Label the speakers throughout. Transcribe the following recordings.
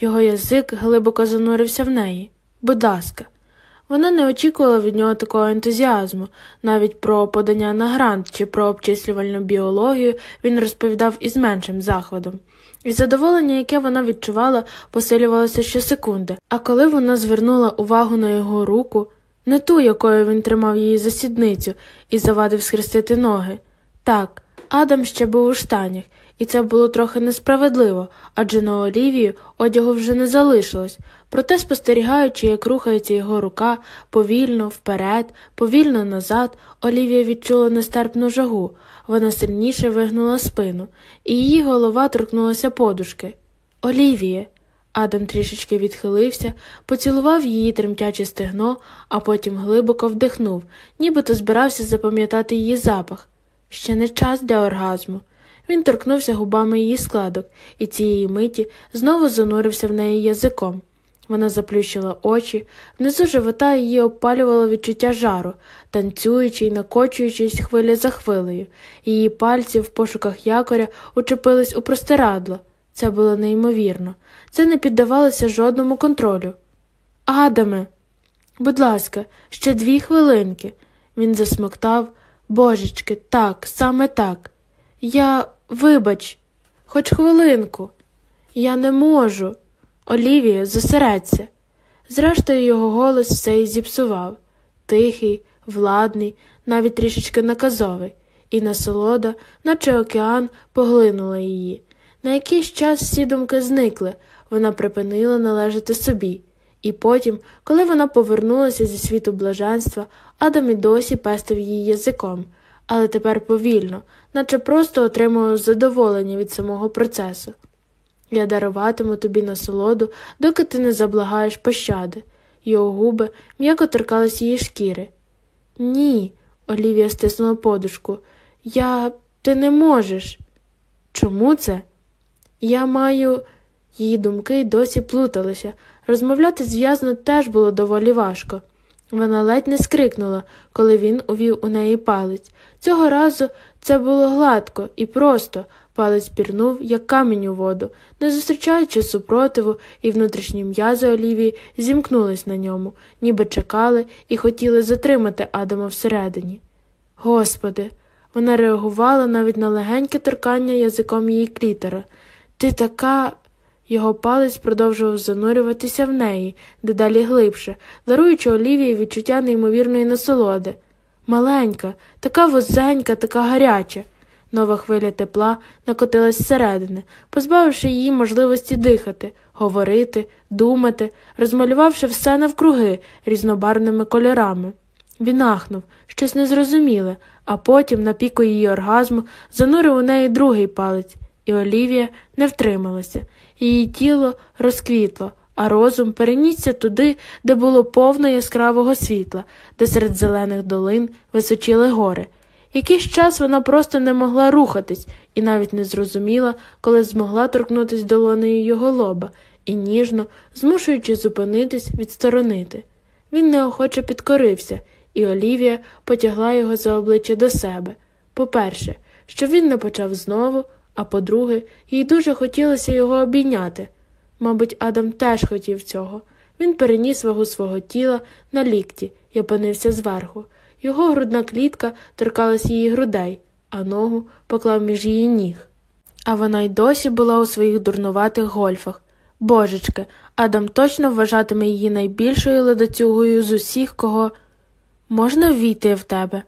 Speaker 1: Його язик глибоко занурився в неї. Будь ласка. Вона не очікувала від нього такого ентузіазму. Навіть про подання на грант чи про обчислювальну біологію він розповідав із меншим заходом. І задоволення, яке вона відчувала, посилювалося щосекунди, а коли вона звернула увагу на його руку, не ту, якою він тримав її за сідницю і завадив схрестити ноги. Так, Адам ще був у штанях, і це було трохи несправедливо, адже на Олівію одягу вже не залишилось. Проте, спостерігаючи, як рухається його рука повільно вперед, повільно назад, Олівія відчула нестерпну жагу. Вона сильніше вигнула спину, і її голова торкнулася подушки. Олівіє. Адам трішечки відхилився, поцілував її тремтяче стегно, а потім глибоко вдихнув, нібито збирався запам'ятати її запах. Ще не час для оргазму. Він торкнувся губами її складок і цієї миті знову занурився в неї язиком. Вона заплющила очі, внизу живота її обпалювало відчуття жару, танцюючи й накочуючись хвиля за хвилею. Її пальці в пошуках якоря учепились у простирадло. Це було неймовірно. Це не піддавалося жодному контролю. Адаме, будь ласка, ще дві хвилинки. Він засмоктав. Божечки, так, саме так. Я, вибач, хоч хвилинку. Я не можу. Олівія, зосередься. Зрештою, його голос все і зіпсував тихий, владний, навіть трішечки наказовий, і насолода, наче океан, поглинула її. На якийсь час всі думки зникли, вона припинила належати собі. І потім, коли вона повернулася зі світу блаженства, Адам і досі пестив її язиком, але тепер повільно, наче просто отримував задоволення від самого процесу. Я даруватиму тобі насолоду, доки ти не заблагаєш пощади. Його губи м'яко торкались її шкіри. Ні, Олівія стиснула подушку. Я ти не можеш. Чому це? Я маю. Її думки досі плуталися. Розмовляти зв'язно теж було доволі важко. Вона ледь не скрикнула, коли він увів у неї палець. Цього разу це було гладко і просто. Палець пірнув, як камінь у воду, не зустрічаючи супротиву, і внутрішні м'язи Олівії зімкнулись на ньому, ніби чекали і хотіли затримати Адама всередині. Господи, вона реагувала навіть на легеньке торкання язиком її клітера. Ти така. Його палець продовжував занурюватися в неї, дедалі глибше, даруючи Олівії відчуття неймовірної насолоди. Маленька, така возенька, така гаряча. Нова хвиля тепла накотилась зсередини, позбавивши її можливості дихати, говорити, думати, розмалювавши все навкруги різнобарвними кольорами. Він ахнув, щось незрозуміле, а потім, на піку її оргазму, занурив у неї другий палець, і Олівія не втрималася. Її тіло розквітло, а розум перенісся туди, де було повно яскравого світла, де серед зелених долин височіли гори. Якийсь час вона просто не могла рухатись і навіть не зрозуміла, коли змогла торкнутися долонею його лоба і ніжно, змушуючи зупинитись, відсторонити. Він неохоче підкорився, і Олівія потягла його за обличчя до себе. По-перше, що він не почав знову, а по-друге, їй дуже хотілося його обійняти. Мабуть, Адам теж хотів цього. Він переніс вагу свого тіла на лікті і опинився зверху. Його грудна клітка торкалась її грудей, а ногу поклав між її ніг. А вона й досі була у своїх дурнуватих гольфах. Божечки, Адам точно вважатиме її найбільшою ледацюгою з усіх, кого можна ввійти в тебе.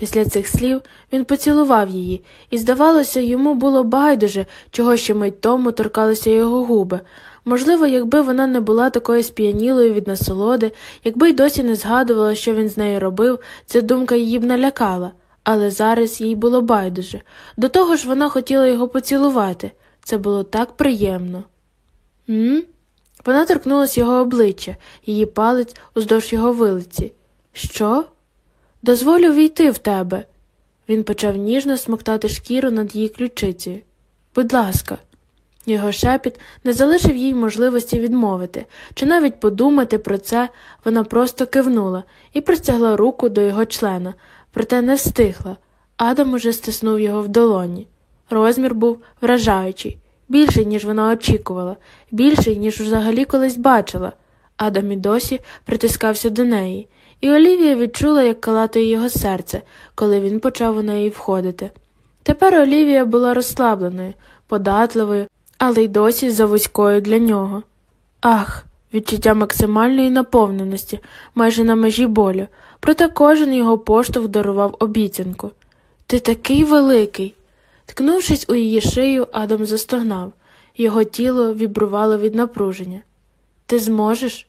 Speaker 1: Після цих слів він поцілував її, і, здавалося, йому було байдуже, чого ще мить тому торкалися його губи. Можливо, якби вона не була такою сп'янілою від насолоди, якби й досі не згадувала, що він з нею робив, ця думка її б налякала, але зараз їй було байдуже. До того ж вона хотіла його поцілувати. Це було так приємно. М? Вона торкнулася його обличчя, її палець уздовж його вилиці. Що? Дозволю війти в тебе. Він почав ніжно смоктати шкіру над її ключицею. Будь ласка. Його шепіт не залишив їй можливості відмовити, чи навіть подумати про це вона просто кивнула і простягла руку до його члена, проте не встигла. Адам уже стиснув його в долоні. Розмір був вражаючий, більший, ніж вона очікувала, більший, ніж взагалі колись бачила. Адам і досі притискався до неї, і Олівія відчула, як калатує його серце, коли він почав у неї входити. Тепер Олівія була розслабленою, податливою, але й досі завузькою для нього. Ах, відчуття максимальної наповненості, майже на межі болю, проте кожен його поштовх дарував обіцянку. Ти такий великий. Ткнувшись у її шию, Адам застогнав. Його тіло вібрувало від напруження. Ти зможеш?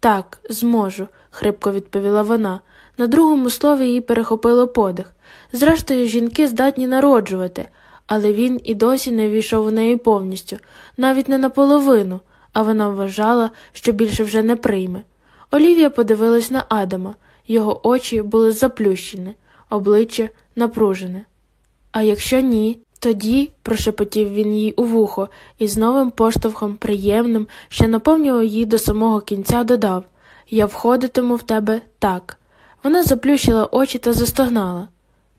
Speaker 1: Так, зможу, хрипко відповіла вона. На другому слові її перехопило подих. Зрештою, жінки здатні народжувати, але він і досі не війшов у неї повністю, навіть не наполовину, а вона вважала, що більше вже не прийме. Олівія подивилась на Адама, його очі були заплющені, обличчя напружене. А якщо ні, тоді, прошепотів він їй у вухо і з новим поштовхом приємним, що наповнював її до самого кінця, додав Я входитиму в тебе так. Вона заплющила очі та застогнала.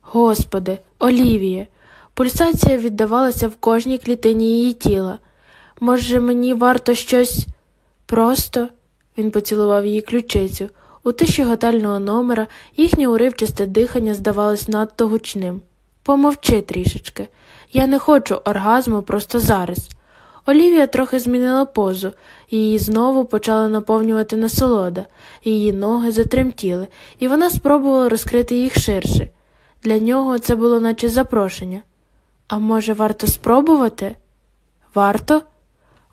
Speaker 1: Господи, Олівіє. Пульсація віддавалася в кожній клітині її тіла. Може, мені варто щось просто. Він поцілував її ключицю. У тиші готельного номера їхнє уривчасте дихання здавалось надто гучним. Помовчи трішечки. Я не хочу оргазму просто зараз. Олівія трохи змінила позу, її знову почала наповнювати насолода, її ноги затремтіли, і вона спробувала розкрити їх ширше. Для нього це було наче запрошення. А може, варто спробувати? Варто?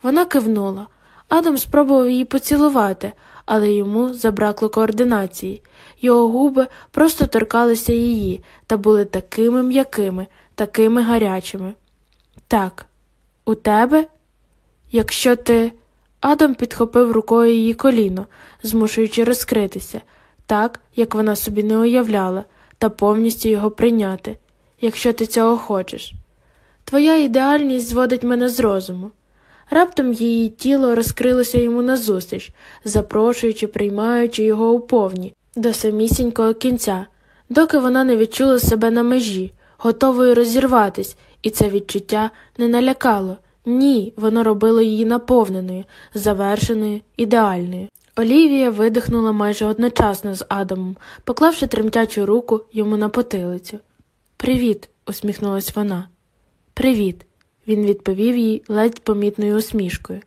Speaker 1: Вона кивнула. Адам спробував її поцілувати, але йому забракло координації. Його губи просто торкалися її та були такими м'якими, такими гарячими. Так, у тебе? Якщо ти. Адам підхопив рукою її коліно, змушуючи розкритися, так, як вона собі не уявляла, та повністю його прийняти, якщо ти цього хочеш. Твоя ідеальність зводить мене з розуму. Раптом її тіло розкрилося йому назустріч, запрошуючи, приймаючи його у повні, до самісінького кінця, доки вона не відчула себе на межі, готовою розірватись, і це відчуття не налякало. Ні, воно робило її наповненою, завершеною, ідеальною. Олівія видихнула майже одночасно з Адамом, поклавши тремтячу руку йому на потилицю. Привіт, усміхнулась вона. Привіт, він відповів їй ледь помітною усмішкою.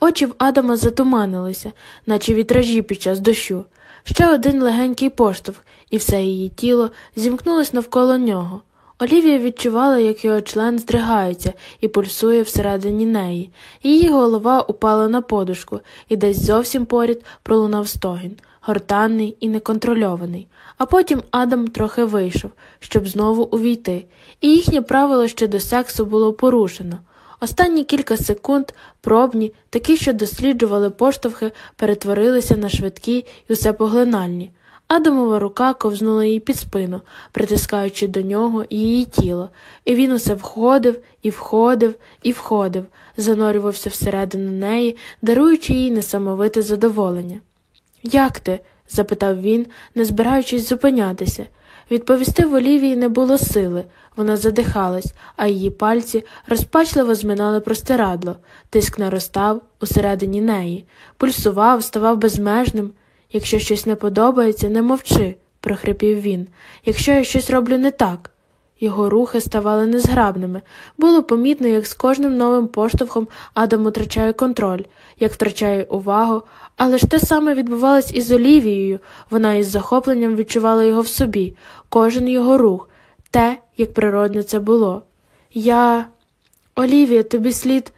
Speaker 1: Очі в Адама затуманилися, наче вітражі під час дощу. Ще один легенький поштовх, і все її тіло зімкнулось навколо нього. Олівія відчувала, як його член здригається і пульсує всередині неї. Її голова упала на подушку, і десь зовсім поряд пролунав стогін, гортанний і неконтрольований. А потім Адам трохи вийшов, щоб знову увійти, і їхнє правило щодо сексу було порушено. Останні кілька секунд, пробні, такі, що досліджували поштовхи, перетворилися на швидкі і усепоглинальні. Адамова рука ковзнула їй під спину, притискаючи до нього її тіло, і він усе входив і входив і входив, занурювався всередину неї, даруючи їй несамовите задоволення. Як ти? запитав він, не збираючись зупинятися. Відповісти в Олівії не було сили, вона задихалась, а її пальці розпачливо зминали простирадло, тиск наростав усередині неї, пульсував, ставав безмежним. Якщо щось не подобається, не мовчи, прохрипів він. Якщо я щось роблю не так. Його рухи ставали незграбними. Було помітно, як з кожним новим поштовхом Адам втрачає контроль, як втрачає увагу, але ж те саме відбувалось із Олівією, вона із захопленням відчувала його в собі, кожен його рух, те, як природно це було. Я. Олівія, тобі слід.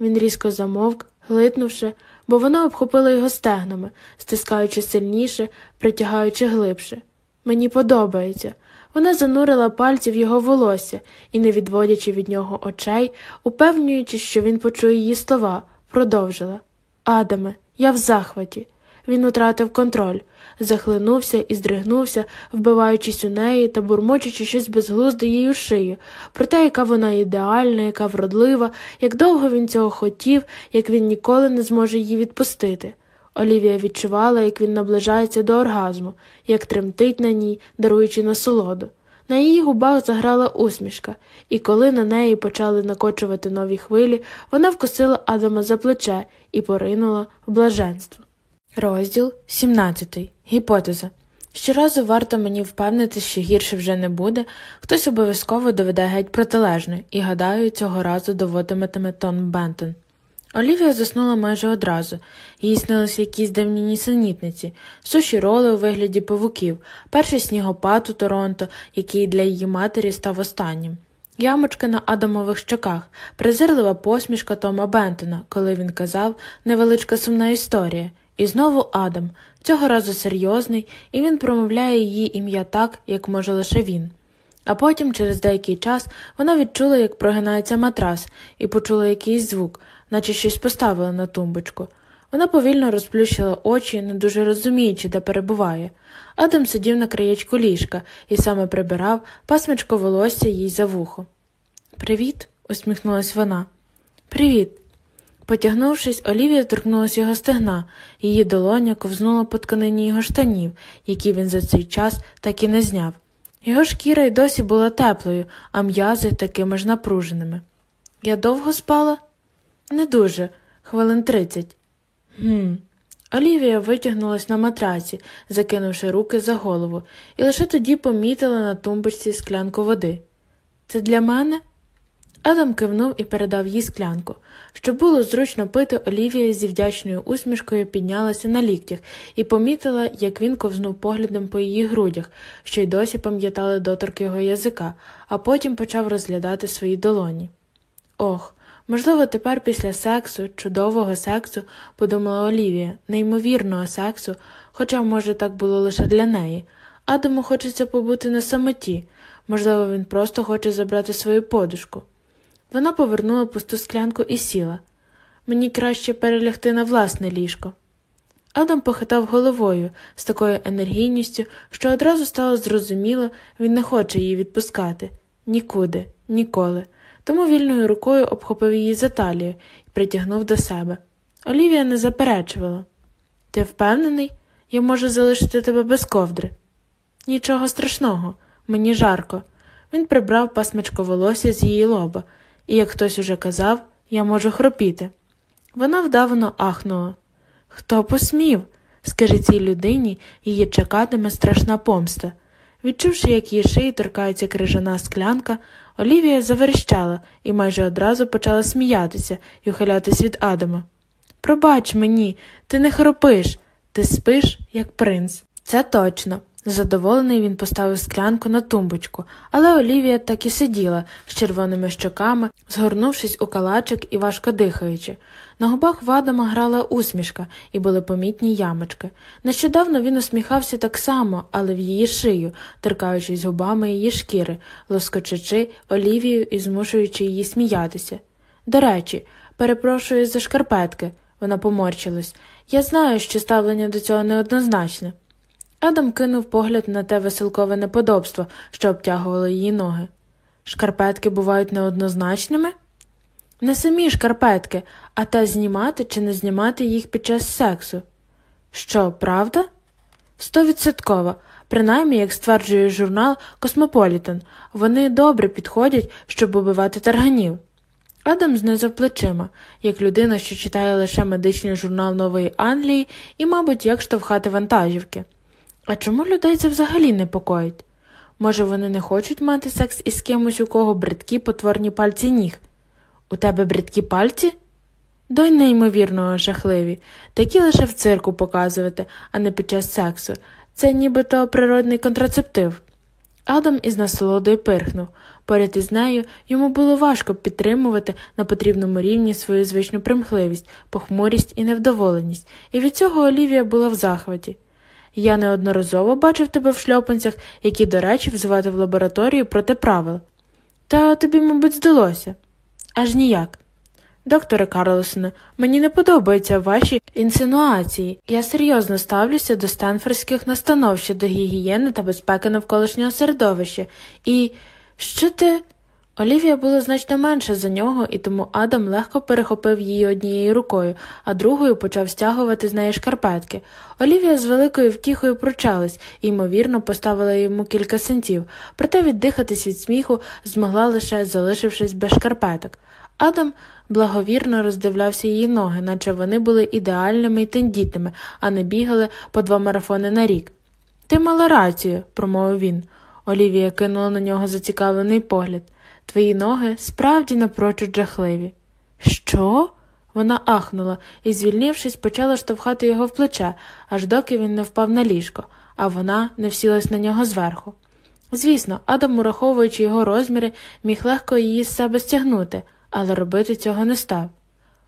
Speaker 1: Він різко замовк, глитнувши, бо вона обхопила його стегнами, стискаючи сильніше, притягаючи глибше. Мені подобається. Вона занурила пальці в його волосся і, не відводячи від нього очей, упевнюючи, що він почує її слова, продовжила Адаме, я в захваті. Він утратив контроль, захлинувся і здригнувся, вбиваючись у неї та бурмочучи щось безглузде їй у шию, про те, яка вона ідеальна, яка вродлива, як довго він цього хотів, як він ніколи не зможе її відпустити. Олівія відчувала, як він наближається до оргазму, як тремтить на ній, даруючи насолоду. На її губах заграла усмішка, і коли на неї почали накочувати нові хвилі, вона вкусила Адама за плече і поринула в блаженство. Розділ 17. Гіпотеза. Щоразу варто мені впевнити, що гірше вже не буде, хтось обов'язково доведе геть протилежне, і, гадаю, цього разу доводитиме Тон Бентон. Олівія заснула майже одразу, їй снилися якісь давні нісенітниці, суші роли у вигляді павуків, перший снігопад у Торонто, який для її матері став останнім. Ямочка на Адамових щоках, презирлива посмішка Тома Бентона, коли він казав невеличка сумна історія. І знову Адам, цього разу серйозний, і він промовляє її ім'я так, як може лише він. А потім, через деякий час, вона відчула, як прогинається матрас, і почула якийсь звук, наче щось поставили на тумбочку. Вона повільно розплющила очі, не дуже розуміючи, де перебуває. Адам сидів на краєчку ліжка і саме прибирав пасмичко волосся їй за вухо. Привіт, усміхнулась вона. Привіт. Потягнувшись, Олівія торкнулася його стегна, її долоня ковзнула по тканині його штанів, які він за цей час так і не зняв. Його шкіра й досі була теплою, а м'язи такими ж напруженими. Я довго спала? Не дуже, хвилин тридцять. Гм. Олівія витягнулась на матраці, закинувши руки за голову, і лише тоді помітила на тумбочці склянку води. Це для мене? Адам кивнув і передав їй склянку. Щоб було зручно пити, Олівія зі вдячною усмішкою піднялася на ліктях і помітила, як він ковзнув поглядом по її грудях, що й досі пам'ятали доторк його язика, а потім почав розглядати свої долоні. Ох, можливо, тепер після сексу, чудового сексу, подумала Олівія, неймовірного сексу, хоча, може, так було лише для неї. Адаму хочеться побути на самоті, можливо, він просто хоче забрати свою подушку. Вона повернула пусту склянку і сіла. Мені краще перелягти на власне ліжко. Адам похитав головою з такою енергійністю, що одразу стало зрозуміло, він не хоче її відпускати нікуди, ніколи. Тому вільною рукою обхопив її за талію і притягнув до себе. Олівія не заперечувала. Ти впевнений, я можу залишити тебе без ковдри? Нічого страшного, мені жарко. Він прибрав пасмичко волосся з її лоба і, як хтось уже казав, я можу хропіти. Вона вдавано ахнула. Хто посмів? Скажи цій людині, її чекатиме страшна помста. Відчувши, як її шиї торкається крижана склянка, Олівія заверещала і майже одразу почала сміятися і ухилятись від Адама. Пробач мені, ти не хропиш, ти спиш, як принц. Це точно. Задоволений він поставив склянку на тумбочку, але Олівія так і сиділа з червоними щоками, згорнувшись у калачик і важко дихаючи. На губах Вадама грала усмішка і були помітні ямочки. Нещодавно він усміхався так само, але в її шию, торкаючись губами її шкіри, лоскочачи Олівію і змушуючи її сміятися. До речі, перепрошую за шкарпетки, вона поморщилась. Я знаю, що ставлення до цього неоднозначне. Адам кинув погляд на те веселкове неподобство, що обтягувало її ноги. Шкарпетки бувають неоднозначними? Не самі шкарпетки, а те знімати чи не знімати їх під час сексу. Що, правда? Стовідсотково. Принаймні, як стверджує журнал Космополітен, вони добре підходять, щоб убивати тарганів. Адам знизав плечима, як людина, що читає лише медичний журнал Нової Англії і, мабуть, як штовхати вантажівки. А чому людей це взагалі непокоїть? Може, вони не хочуть мати секс із кимось, у кого бридкі потворні пальці ніг? У тебе бридкі пальці? Дой неймовірного жахливі, такі лише в цирку показувати, а не під час сексу. Це нібито природний контрацептив. Адам із насолодою пирхнув. Поряд із нею йому було важко підтримувати на потрібному рівні свою звичну примхливість, похмурість і невдоволеність, і від цього Олівія була в захваті. Я неодноразово бачив тебе в шльопанцях, які, до речі, взивати в лабораторію проти правил. Та тобі, мабуть, здалося. Аж ніяк. Докторе Карлосоне, мені не подобаються ваші інсинуації. Я серйозно ставлюся до стенфордських настанов щодо гігієни та безпеки навколишнього середовища. І що ти. Олівія була значно менша за нього, і тому Адам легко перехопив її однією рукою, а другою почав стягувати з неї шкарпетки. Олівія з великою втіхою пручалась і, ймовірно, поставила йому кілька синтів, проте віддихатись від сміху змогла лише залишившись без шкарпеток. Адам благовірно роздивлявся її ноги, наче вони були ідеальними і тендітними, а не бігали по два марафони на рік. Ти мала рацію, промовив він. Олівія кинула на нього зацікавлений погляд. Твої ноги справді напрочуд жахливі. Що? Вона ахнула і, звільнившись, почала штовхати його в плече, аж доки він не впав на ліжко, а вона не всілась на нього зверху. Звісно, Адам, ураховуючи його розміри, міг легко її з себе стягнути, але робити цього не став.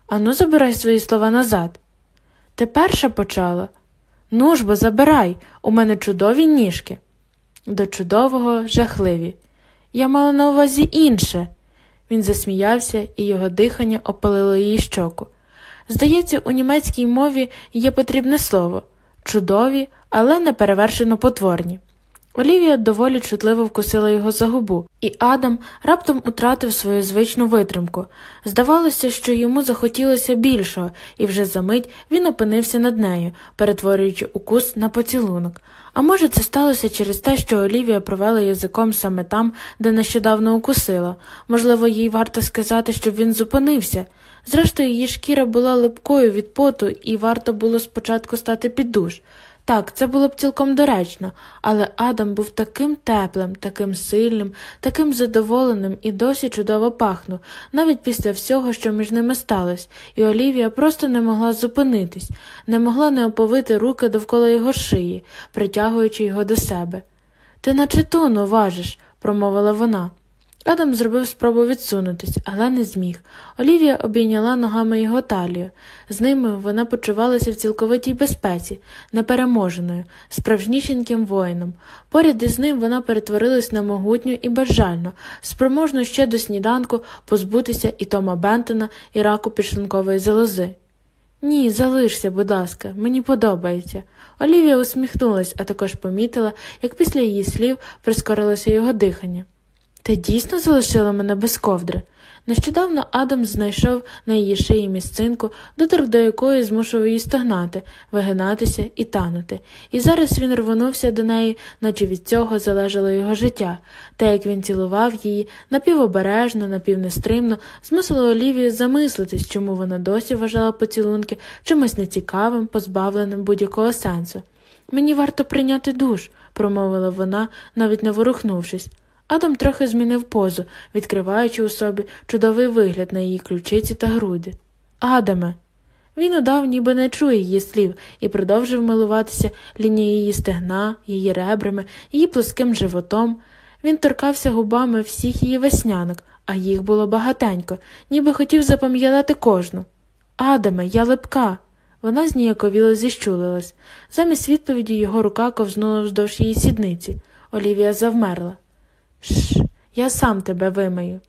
Speaker 1: Ану, забирай свої слова назад. Ти перша почала. Ну ж бо забирай, у мене чудові ніжки. До чудового жахливі. Я мала на увазі інше. Він засміявся, і його дихання опалило її щоку. Здається, у німецькій мові є потрібне слово чудові, але не перевершено потворні. Олівія доволі чутливо вкусила його за губу, і Адам раптом утратив свою звичну витримку. Здавалося, що йому захотілося більшого, і вже за мить він опинився над нею, перетворюючи укус на поцілунок. А може, це сталося через те, що Олівія провела язиком саме там, де нещодавно укусила. Можливо, їй варто сказати, щоб він зупинився. Зрештою, її шкіра була липкою від поту, і варто було спочатку стати під душ. Так, це було б цілком доречно, але Адам був таким теплим, таким сильним, таким задоволеним і досі чудово пахнув, навіть після всього, що між ними сталося, і Олівія просто не могла зупинитись, не могла не оповити руки довкола його шиї, притягуючи його до себе. Ти наче тону важиш, промовила вона. Адам зробив спробу відсунутись, але не зміг. Олівія обійняла ногами його талію. З ними вона почувалася в цілковитій безпеці, непереможеною, справжнісіньким воїном. Поряд із ним вона перетворилась на могутню і безжальну, спроможну ще до сніданку позбутися і Тома Бентона, і раку підшлункової залози. Ні, залишся, будь ласка, мені подобається. Олівія усміхнулась, а також помітила, як після її слів прискорилося його дихання. Ти дійсно залишила мене без ковдри? Нещодавно Адам знайшов на її шиї місцинку, доторк до якої змушував її стогнати, вигинатися і танути, і зараз він рвонувся до неї, наче від цього залежало його життя, те, як він цілував її, напівобережно, напівнестримно, змусило Олівію замислитись, чому вона досі вважала поцілунки чимось нецікавим, позбавленим будь-якого сенсу. Мені варто прийняти душ, промовила вона, навіть не ворухнувшись. Адам трохи змінив позу, відкриваючи у собі чудовий вигляд на її ключиці та груди. Адаме. Він удав, ніби не чує її слів, і продовжив милуватися лінією її стегна, її ребрами, її плоским животом. Він торкався губами всіх її веснянок, а їх було багатенько, ніби хотів запам'ятати кожну. Адаме, я липка. Вона зніяковіло зіщулилась. Замість відповіді його рука ковзнула вздовж її сідниці. Олівія завмерла. Шш, я сам тебе вимию.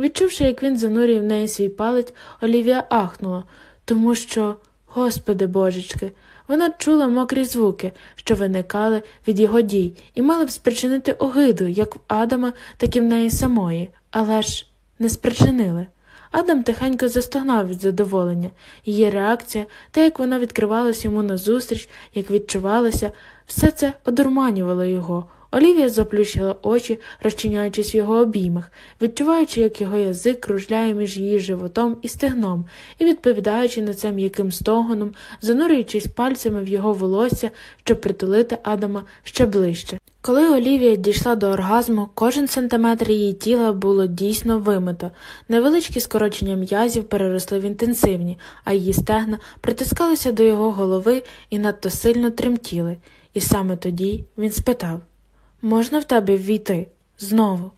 Speaker 1: Відчувши, як він занурює в неї свій палець, Олівія ахнула, тому що, господи божечки, вона чула мокрі звуки, що виникали від його дій, і мала б спричинити огиду, як в Адама, так і в неї самої, але ж не спричинили. Адам тихенько застогнав від задоволення. Її реакція, те, як вона відкривалась йому назустріч, як відчувалася, все це одурманювало його. Олівія заплющила очі, розчиняючись в його обіймах, відчуваючи, як його язик кружляє між її животом і стегном, і відповідаючи на це м'яким стогоном, занурюючись пальцями в його волосся, щоб притулити Адама ще ближче. Коли Олівія дійшла до оргазму, кожен сантиметр її тіла було дійсно вимито. Невеличкі скорочення м'язів переросли в інтенсивні, а її стегна притискалися до його голови і надто сильно тремтіли. І саме тоді він спитав Можна в тебе ввійти? Знову.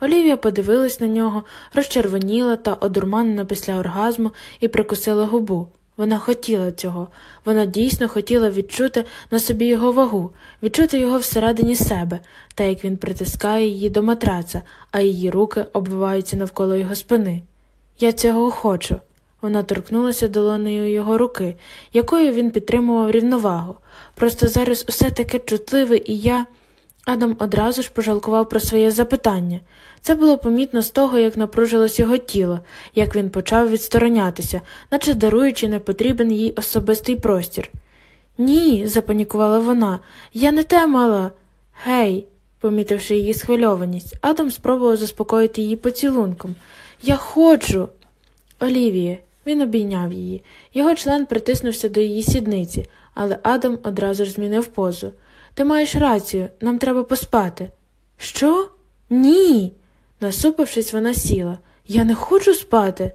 Speaker 1: Олівія подивилась на нього, розчервоніла та одурманена після оргазму і прикусила губу. Вона хотіла цього, вона дійсно хотіла відчути на собі його вагу, відчути його всередині себе, та як він притискає її до матраца, а її руки обвиваються навколо його спини. Я цього хочу. Вона торкнулася долонею його руки, якою він підтримував рівновагу. Просто зараз усе таке чутливе, і я. Адам одразу ж пожалкував про своє запитання. Це було помітно з того, як напружилось його тіло, як він почав відсторонятися, наче даруючи непотрібен їй особистий простір. Ні, запанікувала вона, я не те мала. Гей, помітивши її схвильованість, Адам спробував заспокоїти її поцілунком. Я хочу. Олівіє, він обійняв її. Його член притиснувся до її сідниці, але Адам одразу ж змінив позу. Ти маєш рацію, нам треба поспати. Що? Ні. Насупившись, вона сіла. Я не хочу спати.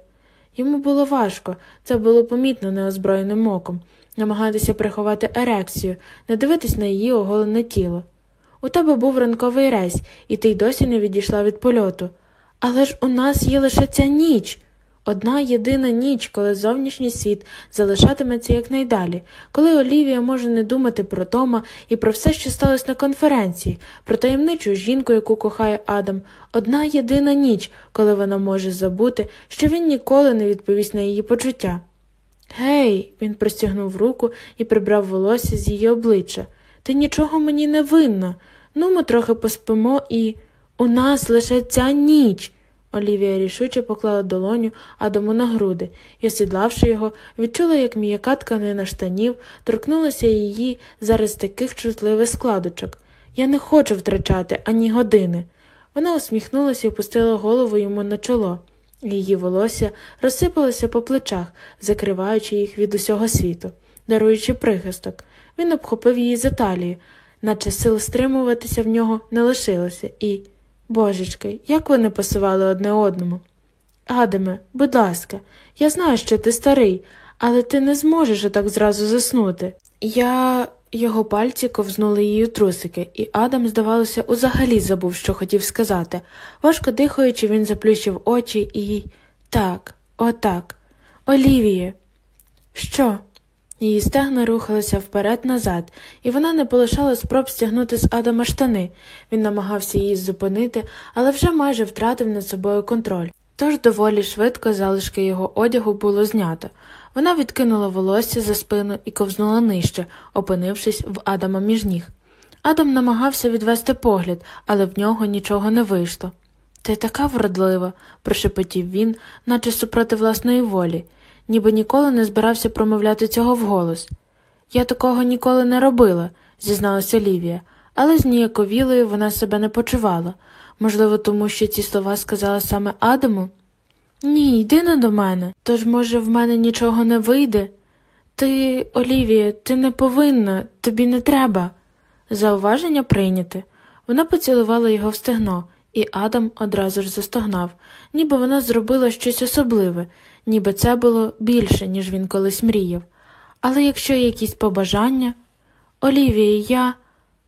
Speaker 1: Йому було важко, це було помітно неозброєним оком, намагатися приховати ерекцію, не дивитись на її оголене тіло. У тебе був ранковий рейс, і ти й досі не відійшла від польоту. Але ж у нас є лише ця ніч. Одна єдина ніч, коли зовнішній світ залишатиметься якнайдалі, коли Олівія може не думати про Тома і про все, що сталося на конференції, про таємничу жінку, яку кохає Адам, одна єдина ніч, коли вона може забути, що він ніколи не відповість на її почуття. Гей, він простягнув руку і прибрав волосся з її обличчя. Ти нічого мені не винна. Ну, ми трохи поспимо і. У нас лише ця ніч. Олівія рішуче поклала долоню Адаму на груди і, осідлавши його, відчула, як м'яка тканина штанів торкнулася її зараз таких чутливих складочок. Я не хочу втрачати ані години. Вона усміхнулася і опустила голову йому на чоло. Її волосся розсипалося по плечах, закриваючи їх від усього світу, даруючи прихисток. Він обхопив її за талію, наче сил стримуватися в нього не лишилося, і. Божечки, як вони пасували одне одному. Адаме, будь ласка, я знаю, що ти старий, але ти не зможеш отак зразу заснути. Я. Його пальці ковзнули її трусики, і Адам, здавалося, узагалі забув, що хотів сказати. Важко дихаючи, він заплющив очі і. Так, отак. Олівіє. Що? Її стегна рухалися вперед назад, і вона не полишала спроб стягнути з Адама штани. Він намагався її зупинити, але вже майже втратив над собою контроль. Тож доволі швидко залишки його одягу було знято. Вона відкинула волосся за спину і ковзнула нижче, опинившись в Адама між ніг. Адам намагався відвести погляд, але в нього нічого не вийшло. Ти така вродлива, прошепотів він, наче супроти власної волі ніби ніколи не збирався промовляти цього вголос. Я такого ніколи не робила, зізналася Лівія, але зніяковілою вона себе не почувала. Можливо, тому що ці слова сказала саме Адаму? Ні, йди не до мене, тож, може, в мене нічого не вийде. Ти, Олівія, ти не повинна, тобі не треба. Зауваження прийняти. Вона поцілувала його в стегно, і Адам одразу ж застогнав, ніби вона зробила щось особливе, ніби це було більше, ніж він колись мріяв. Але якщо є якісь побажання. Олівія, я.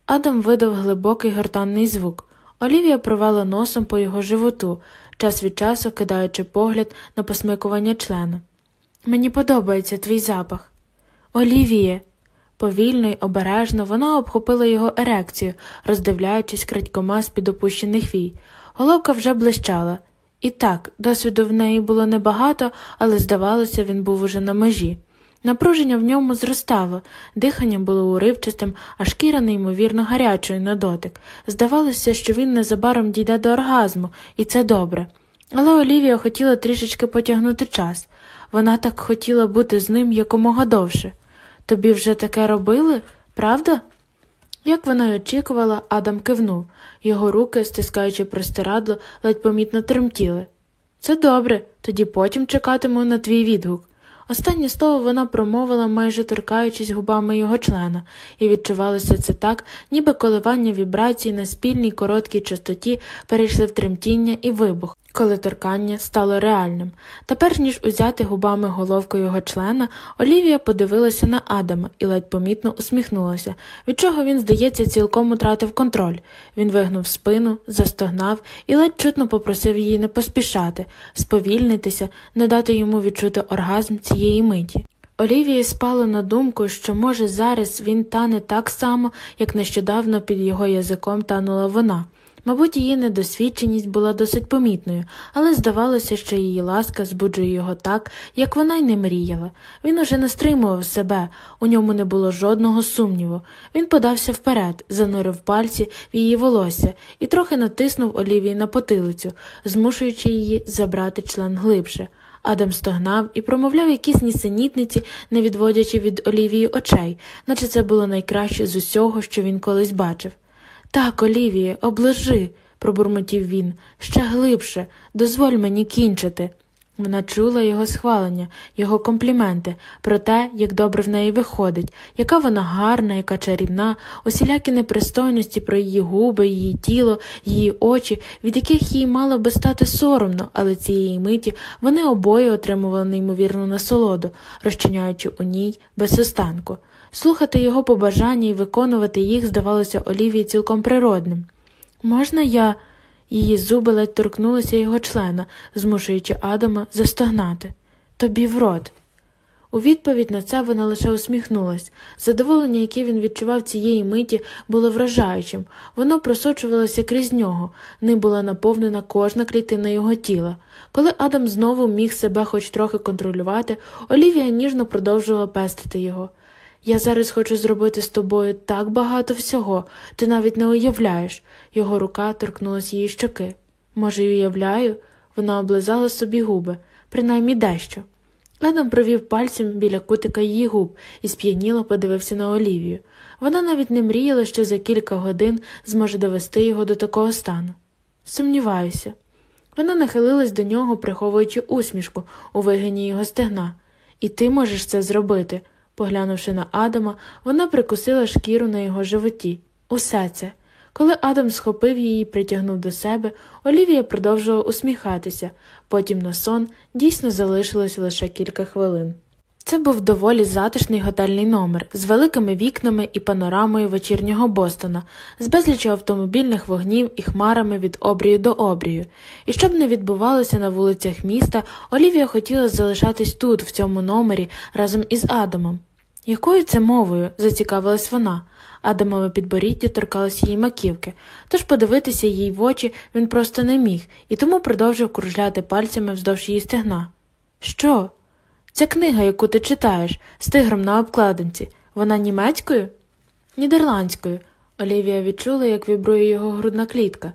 Speaker 1: Адам видав глибокий гортанний звук. Олівія провела носом по його животу, час від часу кидаючи погляд на посмикування члена. Мені подобається твій запах. Олівіє. Повільно й обережно вона обхопила його ерекцію, роздивляючись крадькома з під опущених вій. Головка вже блищала. І так, досвіду в неї було небагато, але, здавалося, він був уже на межі. Напруження в ньому зростало, дихання було уривчастим, а шкіра неймовірно гарячою на дотик. Здавалося, що він незабаром дійде до оргазму, і це добре. Але Олівія хотіла трішечки потягнути час. Вона так хотіла бути з ним якомога довше. Тобі вже таке робили, правда? Як вона й очікувала, Адам кивнув. Його руки, стискаючи простирадло, ледь помітно тремтіли. Це добре, тоді потім чекатиму на твій відгук. Останнє слово вона промовила, майже торкаючись губами його члена, і відчувалося це так, ніби коливання вібрацій на спільній короткій частоті перейшли в тремтіння і вибух, коли торкання стало реальним. Тепер, ніж узяти губами головку його члена, Олівія подивилася на Адама і ледь помітно усміхнулася, від чого він, здається, цілком утратив контроль. Він вигнув спину, застогнав і ледь чутно попросив її не поспішати, сповільнитися, не дати йому відчути оргазм цієї миті. Олівії спало на думку, що, може, зараз він тане так само, як нещодавно під його язиком танула вона. Мабуть, її недосвідченість була досить помітною, але здавалося, що її ласка збуджує його так, як вона й не мріяла. Він уже не стримував себе, у ньому не було жодного сумніву. Він подався вперед, занурив пальці в її волосся і трохи натиснув Олівії на потилицю, змушуючи її забрати член глибше. Адам стогнав і промовляв якісь нісенітниці, не відводячи від Олівії очей, наче це було найкраще з усього, що він колись бачив. Так, Олівіє, оближи, пробурмотів він, ще глибше, дозволь мені кінчити. Вона чула його схвалення, його компліменти про те, як добре в неї виходить, яка вона гарна, яка чарівна, усілякі непристойності про її губи, її тіло, її очі, від яких їй мало би стати соромно, але цієї миті вони обоє отримували неймовірну насолоду, розчиняючи у ній без останку. Слухати його побажання і виконувати їх здавалося Олівії цілком природним. Можна я. Її зуби ледь торкнулися його члена, змушуючи Адама застогнати. Тобі в рот. У відповідь на це вона лише усміхнулась. Задоволення, яке він відчував цієї миті, було вражаючим. Воно просочувалося крізь нього, ним була наповнена кожна клітина його тіла. Коли Адам знову міг себе хоч трохи контролювати, Олівія ніжно продовжувала пестити його. Я зараз хочу зробити з тобою так багато всього, ти навіть не уявляєш. Його рука торкнулась її щоки. Може, й уявляю, вона облизала собі губи, принаймні дещо. Адам провів пальцем біля кутика її губ і сп'яніло подивився на Олівію. Вона навіть не мріяла, що за кілька годин зможе довести його до такого стану. Сумніваюся. Вона нахилилась до нього, приховуючи усмішку у вигині його стегна. І ти можеш це зробити. Поглянувши на Адама, вона прикусила шкіру на його животі. Усе це. Коли Адам схопив її і притягнув до себе, Олівія продовжувала усміхатися, потім на сон дійсно залишилось лише кілька хвилин. Це був доволі затишний готельний номер з великими вікнами і панорамою вечірнього Бостона, з безлічю автомобільних вогнів і хмарами від обрію до обрію. І щоб не відбувалося на вулицях міста, Олівія хотіла залишатись тут, в цьому номері, разом із Адамом. Якою це мовою? зацікавилась вона. Адамове підборіддя торкалось її маківки, тож подивитися їй в очі він просто не міг і тому продовжив кружляти пальцями вздовж її стегна. Що? Ця книга, яку ти читаєш, з тигром на обкладинці, вона німецькою? Нідерландською. Олівія відчула, як вібрує його грудна клітка.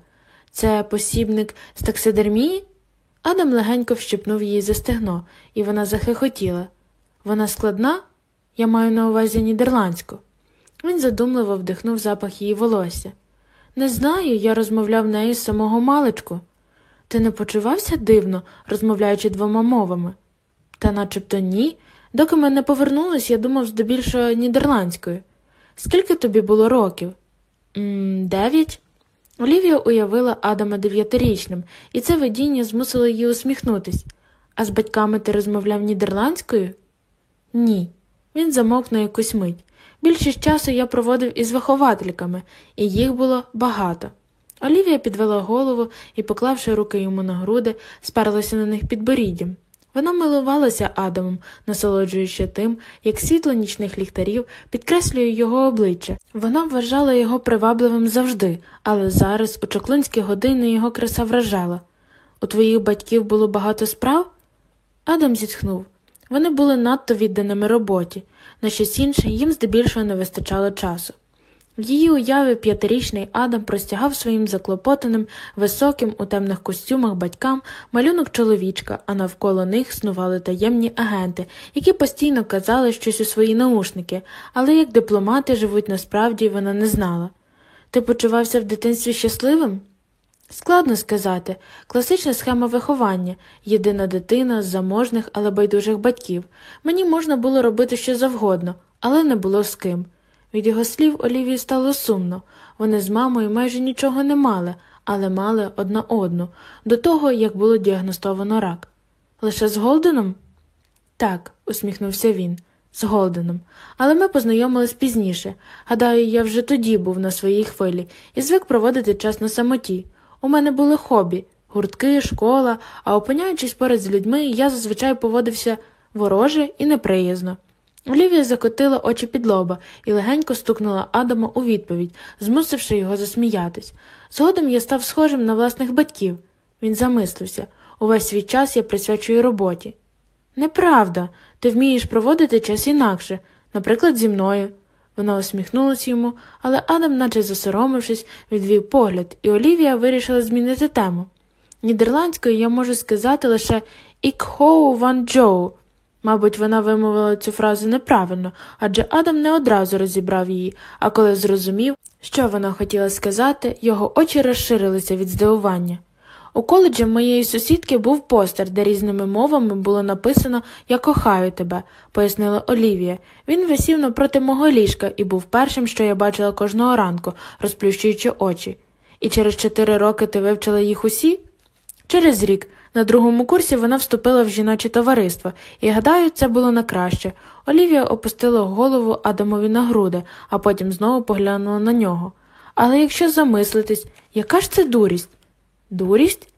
Speaker 1: Це посібник з таксидермії? Адам легенько вщипнув її за стегно, і вона захихотіла. Вона складна? Я маю на увазі нідерландську. Він задумливо вдихнув запах її волосся. Не знаю, я розмовляв нею з самого маличку. Ти не почувався дивно, розмовляючи двома мовами? Та начебто ні. Доки ми не повернулись, я думав здебільшого нідерландською. Скільки тобі було років? «М, Дев'ять. Олівія уявила Адама дев'ятирічним, і це видіння змусило її усміхнутись. А з батьками ти розмовляв нідерландською? Ні. Він замовк на якусь мить. Більшість часу я проводив із виховательками, і їх було багато. Олівія підвела голову і, поклавши руки йому на груди, сперлася на них підборіддям. Вона милувалася Адамом, насолоджуючи тим, як світло нічних ліхтарів підкреслює його обличчя. Вона вважала його привабливим завжди, але зараз у чоклинські години його краса вражала. У твоїх батьків було багато справ? Адам зітхнув. Вони були надто відданими роботі, на щось інше їм здебільшого не вистачало часу. В її уяві п'ятирічний Адам простягав своїм заклопотаним, високим у темних костюмах батькам малюнок чоловічка, а навколо них снували таємні агенти, які постійно казали щось у свої наушники, але як дипломати живуть насправді вона не знала. Ти почувався в дитинстві щасливим? Складно сказати, класична схема виховання, єдина дитина з заможних, але байдужих батьків. Мені можна було робити що завгодно, але не було з ким. Від його слів Олівії стало сумно. Вони з мамою майже нічого не мали, але мали одна одну, до того, як було діагностовано рак. Лише з Голденом? Так, усміхнувся він, з Голденом. Але ми познайомились пізніше. Гадаю, я вже тоді був на своїй хвилі і звик проводити час на самоті. У мене були хобі, гуртки, школа, а опиняючись поряд з людьми, я зазвичай поводився вороже і неприязно. Олівія закотила очі під лоба і легенько стукнула Адама у відповідь, змусивши його засміятись. Згодом я став схожим на власних батьків. Він замислився. Увесь свій час я присвячую роботі. Неправда, ти вмієш проводити час інакше, наприклад, зі мною. Вона усміхнулася йому, але Адам, наче засоромившись, відвів погляд, і Олівія вирішила змінити тему. Нідерландською я можу сказати лише «Ik hou van Joe». Мабуть, вона вимовила цю фразу неправильно, адже Адам не одразу розібрав її, а коли зрозумів, що вона хотіла сказати, його очі розширилися від здивування. У коледжі моєї сусідки був постер, де різними мовами було написано Я кохаю тебе, пояснила Олівія. Він висів напроти мого ліжка і був першим, що я бачила кожного ранку, розплющуючи очі. І через чотири роки ти вивчила їх усі? Через рік. На другому курсі вона вступила в жіноче товариство, і, гадаю, це було на краще. Олівія опустила голову Адамові на груди, а потім знову поглянула на нього. Але якщо замислитись, яка ж це дурість? Дурість?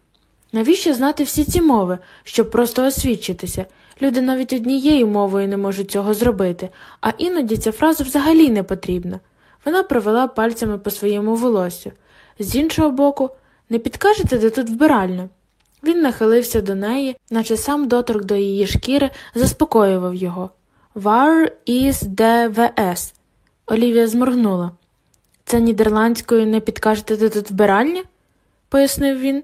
Speaker 1: Навіщо знати всі ці мови, щоб просто освідчитися? Люди навіть однією мовою не можуть цього зробити, а іноді ця фраза взагалі не потрібна. Вона провела пальцями по своєму волосю. З іншого боку, не підкажете, де тут вбиральня? Він нахилився до неї, наче сам доторк до її шкіри заспокоював його. Where is the VS? Олівія зморгнула. Це нідерландською не підкажете, де тут вбиральня? Пояснив він.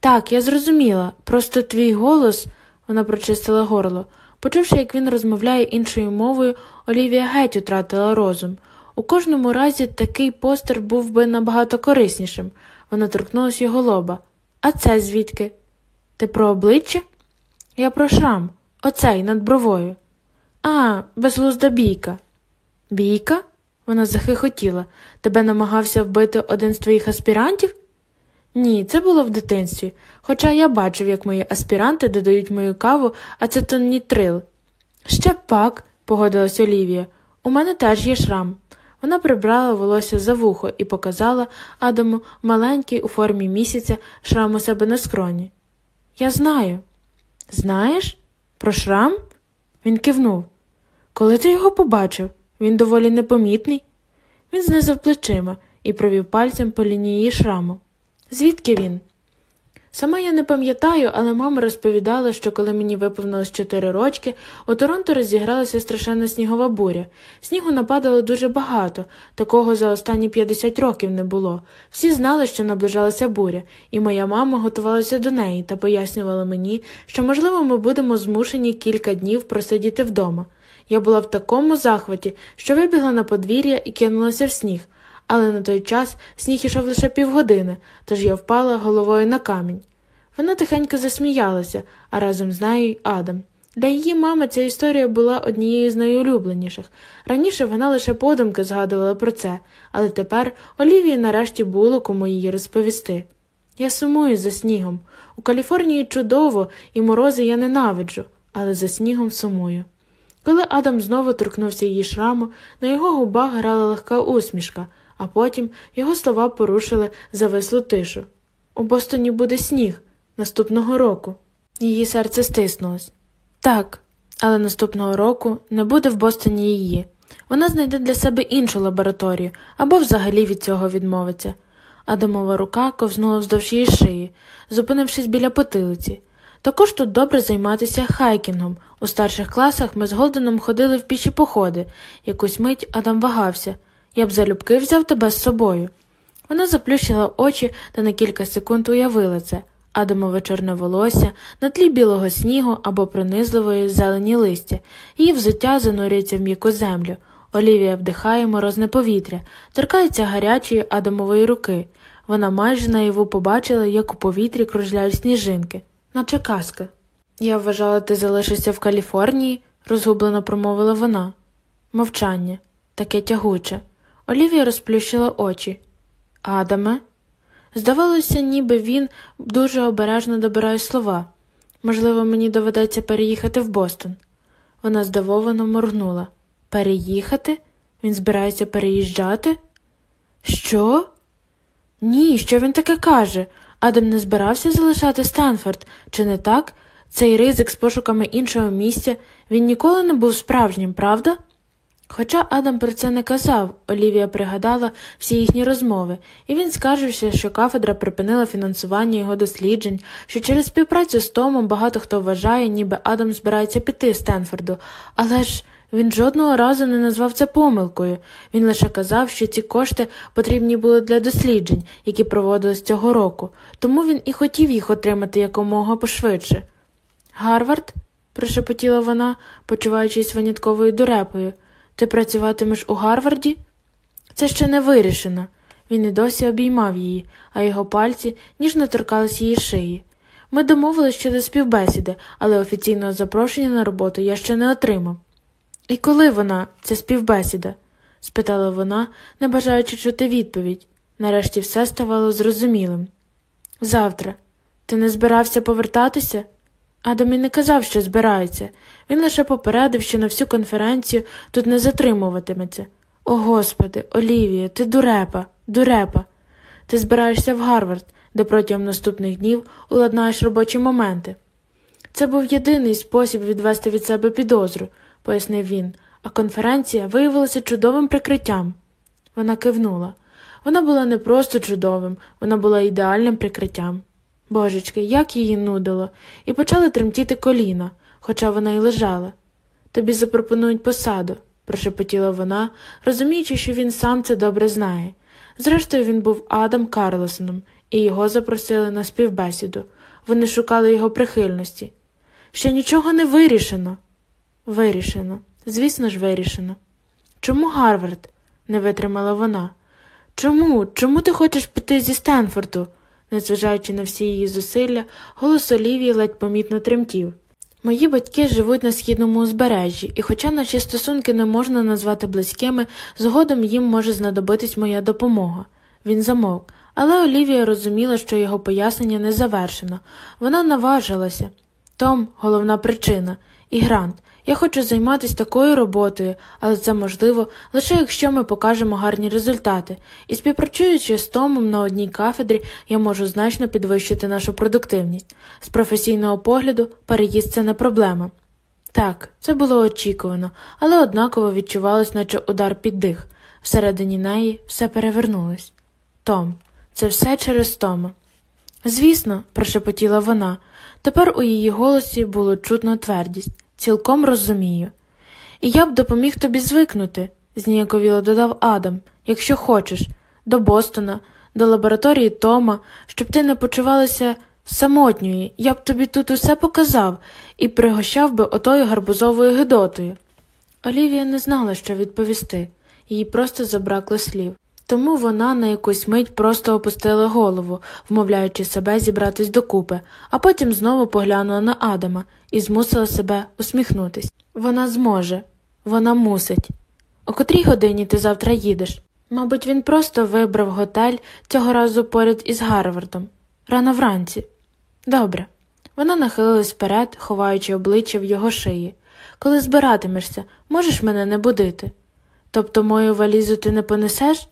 Speaker 1: Так, я зрозуміла. Просто твій голос, вона прочистила горло. Почувши, як він розмовляє іншою мовою, Олівія геть утратила розум. У кожному разі такий постер був би набагато кориснішим. Вона торкнулась його лоба. А це звідки? Ти про обличчя? Я про шрам. Оцей над бровою. А, безглузда бійка. Бійка? Вона захихотіла. Тебе намагався вбити один з твоїх аспірантів? Ні, це було в дитинстві, хоча я бачив, як мої аспіранти додають мою каву, а це то. Ще пак, погодилась Олівія, у мене теж є шрам. Вона прибрала волосся за вухо і показала Адаму маленький у формі місяця шрам у себе на скроні. Я знаю. Знаєш? Про шрам? Він кивнув. Коли ти його побачив? Він доволі непомітний. Він знизав плечима і провів пальцем по лінії шраму. Звідки він? Сама я не пам'ятаю, але мама розповідала, що коли мені виповнилось чотири рочки, у Торонто розігралася страшенна снігова буря. Снігу нападало дуже багато, такого за останні 50 років не було. Всі знали, що наближалася буря, і моя мама готувалася до неї та пояснювала мені, що, можливо, ми будемо змушені кілька днів просидіти вдома. Я була в такому захваті, що вибігла на подвір'я і кинулася в сніг але на той час сніг ішов лише півгодини, тож я впала головою на камінь. Вона тихенько засміялася, а разом з нею й Адам. Для її мами ця історія була однією з найулюбленіших. Раніше вона лише подумки згадувала про це, але тепер Олівії нарешті було кому її розповісти. Я сумую за снігом. У Каліфорнії чудово, і морози я ненавиджу, але за снігом сумую. Коли Адам знову торкнувся її шраму, на його губах грала легка усмішка а потім його слова порушили завислу тишу. У Бостоні буде сніг наступного року. Її серце стиснулось. Так, але наступного року не буде в Бостоні її. Вона знайде для себе іншу лабораторію або взагалі від цього відмовиться. Адамова рука ковзнула вздовж її шиї, зупинившись біля потилиці. Також тут добре займатися хайкінгом. У старших класах ми з Голденом ходили в піші походи. Якусь мить Адам вагався. Я б залюбки взяв тебе з собою. Вона заплющила очі та на кілька секунд уявила це Адамове чорне волосся на тлі білого снігу або пронизливої зелені листя, її взуття занурюється в м'яку землю. Олівія вдихає морозне повітря, торкається гарячої Адамової руки. Вона майже наяву побачила, як у повітрі кружляють сніжинки, наче казка. Я вважала, ти залишишся в Каліфорнії, розгублено промовила вона. Мовчання таке тягуче. Олівія розплющила очі. Адаме? Здавалося, ніби він дуже обережно добирає слова. Можливо, мені доведеться переїхати в Бостон. Вона здивовано моргнула. Переїхати? Він збирається переїжджати? Що? Ні, що він таке каже? Адам не збирався залишати Станфорд, чи не так? Цей ризик з пошуками іншого місця, Він ніколи не був справжнім, правда? Хоча Адам про це не казав, Олівія пригадала всі їхні розмови, і він скаржився, що кафедра припинила фінансування його досліджень, що через співпрацю з Томом багато хто вважає, ніби Адам збирається піти з Стенфорду, але ж він жодного разу не назвав це помилкою. Він лише казав, що ці кошти потрібні були для досліджень, які проводились цього року, тому він і хотів їх отримати якомога пошвидше. Гарвард? прошепотіла вона, почуваючись винятковою дурепою. Ти працюватимеш у Гарварді? Це ще не вирішено. Він і досі обіймав її, а його пальці ніжно торкались її шиї. Ми домовились щодо співбесіди, але офіційного запрошення на роботу я ще не отримав. І коли вона, ця співбесіда? спитала вона, не бажаючи чути відповідь. Нарешті все ставало зрозумілим. Завтра. Ти не збирався повертатися? Адам і не казав, що збирається. Він лише попередив, що на всю конференцію тут не затримуватиметься. О Господи, Олівія, ти дурепа, дурепа. Ти збираєшся в Гарвард, де протягом наступних днів уладнаєш робочі моменти. Це був єдиний спосіб відвести від себе підозру, пояснив він, а конференція виявилася чудовим прикриттям. Вона кивнула. Вона була не просто чудовим, вона була ідеальним прикриттям. Божечки, як її нудило, і почали тремтіти коліна, хоча вона й лежала. Тобі запропонують посаду, прошепотіла вона, розуміючи, що він сам це добре знає. Зрештою, він був Адам Карлосоном, і його запросили на співбесіду. Вони шукали його прихильності. Ще нічого не вирішено. Вирішено, звісно ж, вирішено. Чому Гарвард? не витримала вона. Чому? Чому ти хочеш піти зі Стенфорду? Незважаючи на всі її зусилля, голос Олівії ледь помітно тремтів. Мої батьки живуть на східному узбережжі, і, хоча наші стосунки не можна назвати близькими, згодом їм може знадобитись моя допомога. Він замовк, але Олівія розуміла, що його пояснення не завершено. Вона наважилася. Том головна причина, і грант. Я хочу займатися такою роботою, але це можливо лише якщо ми покажемо гарні результати, і співпрацюючи з Томом на одній кафедрі, я можу значно підвищити нашу продуктивність. З професійного погляду переїзд це не проблема. Так, це було очікувано, але однаково відчувалось, наче удар під дих. Всередині неї все перевернулось. Том, це все через Тома. Звісно, прошепотіла вона. Тепер у її голосі було чутно твердість. Цілком розумію. І я б допоміг тобі звикнути, зніяковіло додав Адам, якщо хочеш, до Бостона, до лабораторії Тома, щоб ти не почувалася самотньою, я б тобі тут усе показав і пригощав би отою гарбузовою гидотою. Олівія не знала, що відповісти, їй просто забракло слів. Тому вона на якусь мить просто опустила голову, вмовляючи себе зібратись докупи, а потім знову поглянула на Адама і змусила себе усміхнутись. Вона зможе, вона мусить. О котрій годині ти завтра їдеш? Мабуть, він просто вибрав готель цього разу поряд із Гарвардом. Рано вранці. Добре. Вона нахилилась вперед, ховаючи обличчя в його шиї. Коли збиратимешся, можеш мене не будити. Тобто мою валізу ти не понесеш?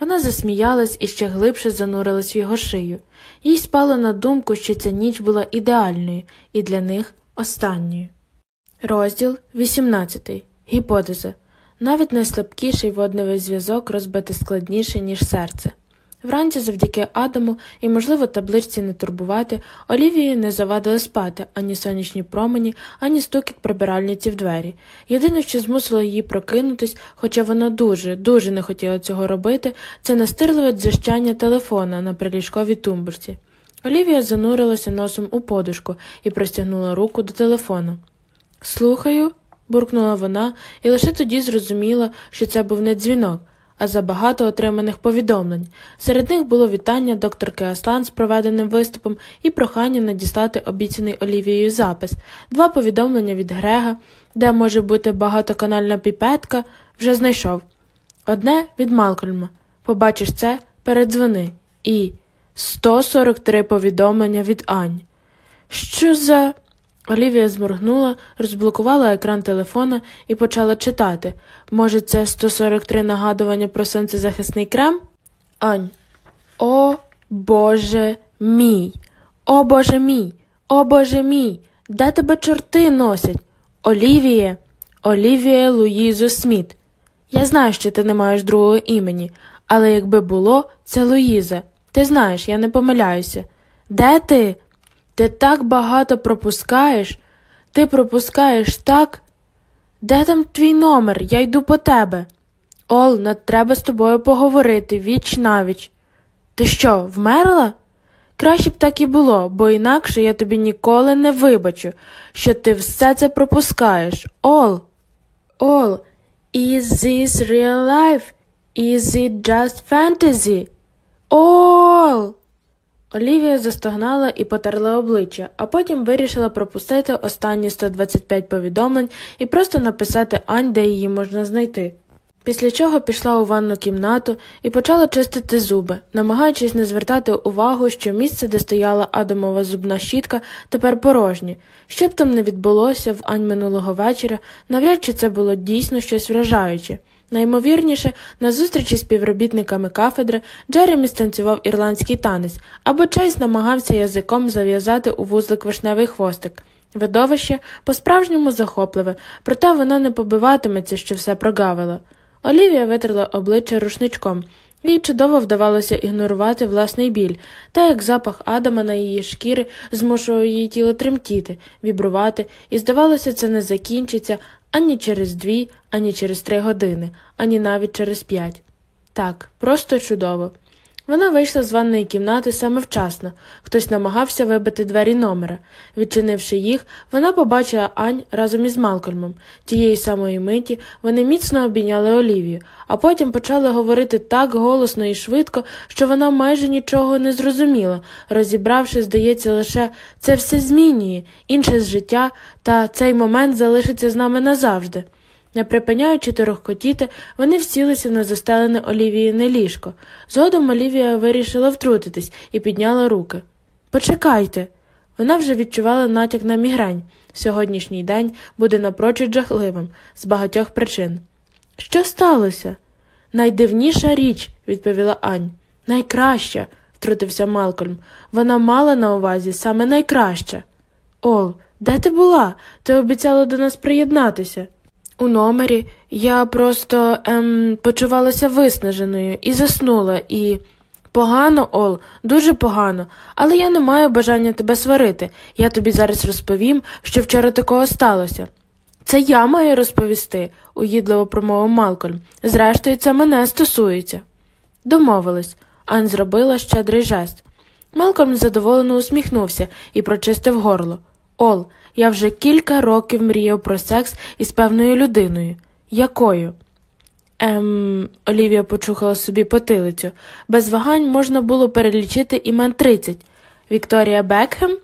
Speaker 1: Вона засміялась і ще глибше занурилась в його шию. Їй спало на думку, що ця ніч була ідеальною і для них останньою. Розділ 18. Гіпотеза. Навіть найслабкіший водневий зв'язок розбити складніше, ніж серце. Вранці, завдяки Адаму і, можливо, табличці не турбувати, Олівії не завадили спати ані сонячні промені, ані стукіт прибиральниці в двері. Єдине, що змусило її прокинутись, хоча вона дуже, дуже не хотіла цього робити, це настирливе дзижчання телефона на приліжковій тумбурці. Олівія занурилася носом у подушку і простягнула руку до телефону. Слухаю, буркнула вона, і лише тоді зрозуміла, що це був не дзвінок а забагато отриманих повідомлень. Серед них було вітання докторки Аслан з проведеним виступом і прохання надіслати обіцяний Олівією запис, два повідомлення від Грега, де може бути багатоканальна піпетка, вже знайшов. Одне від Малкольма. Побачиш це, передзвони. І 143 повідомлення від Ань. Що за. Олівія зморгнула, розблокувала екран телефона і почала читати. Може, це 143 нагадування про сонцезахисний крем? Ань. О Боже мій. О Боже мій. О Боже мій. Де тебе чорти носять? Олівіє, Олівіє Луїзо Сміт. Я знаю, що ти не маєш другого імені, але якби було, це Луїза. Ти знаєш, я не помиляюся. Де ти? Ти так багато пропускаєш. Ти пропускаєш так. Де там твій номер? Я йду по тебе. Ол, над треба з тобою поговорити віч навіч. Ти що, вмерла? Краще б так і було, бо інакше я тобі ніколи не вибачу, що ти все це пропускаєш. Ол. Ол, is this real life? Is it just fantasy? Ол. Олівія застогнала і потерла обличчя, а потім вирішила пропустити останні 125 повідомлень і просто написати Ань, де її можна знайти. Після чого пішла у ванну кімнату і почала чистити зуби, намагаючись не звертати увагу, що місце, де стояла Адамова зубна щітка, тепер порожнє. Що б там не відбулося в Ань минулого вечора, навряд чи це було дійсно щось вражаюче. Наймовірніше, на зустрічі з співробітниками кафедри Джеремі станцював ірландський танець, або Чейз намагався язиком зав'язати у вузлик вишневий хвостик. Видовище по-справжньому захопливе, проте вона не побиватиметься, що все прогавила. Олівія витерла обличчя рушничком. Їй чудово вдавалося ігнорувати власний біль, та як запах Адама на її шкіри змушував її тіло тремтіти, вібрувати, і, здавалося, це не закінчиться ані через дві, ані через три години, ані навіть через п'ять. Так, просто чудово. Вона вийшла з ванної кімнати саме вчасно. Хтось намагався вибити двері номера. Відчинивши їх, вона побачила Ань разом із Малкольмом. Тієї самої миті вони міцно обійняли Олівію, а потім почали говорити так голосно і швидко, що вона майже нічого не зрозуміла, розібравши, здається, лише це все змінює, інше з життя, та цей момент залишиться з нами назавжди. Не припиняючи торохкотіти, вони всілися на застелене Олівіїне ліжко. Згодом Олівія вирішила втрутитись і підняла руки. Почекайте. Вона вже відчувала натяк на мігрень. Сьогоднішній день буде напрочуд жахливим з багатьох причин. Що сталося? Найдивніша річ, відповіла Ань. Найкраща, втрутився Малкольм. Вона мала на увазі саме найкраща. Ол, де ти була? Ти обіцяла до нас приєднатися. У номері я просто ем, почувалася виснаженою і заснула, і. Погано, Ол, дуже погано, але я не маю бажання тебе сварити. Я тобі зараз розповім, що вчора такого сталося. Це я маю розповісти, уїдливо промовив Малкольм. Зрештою, це мене стосується. Домовились. Ань зробила щедрий жест. Малкольм задоволено усміхнувся і прочистив горло. Ол, я вже кілька років мріяв про секс із певною людиною. Якою? Ем, Олівія почухала собі потилицю. Без вагань можна було перелічити імен тридцять. Вікторія Бекхем?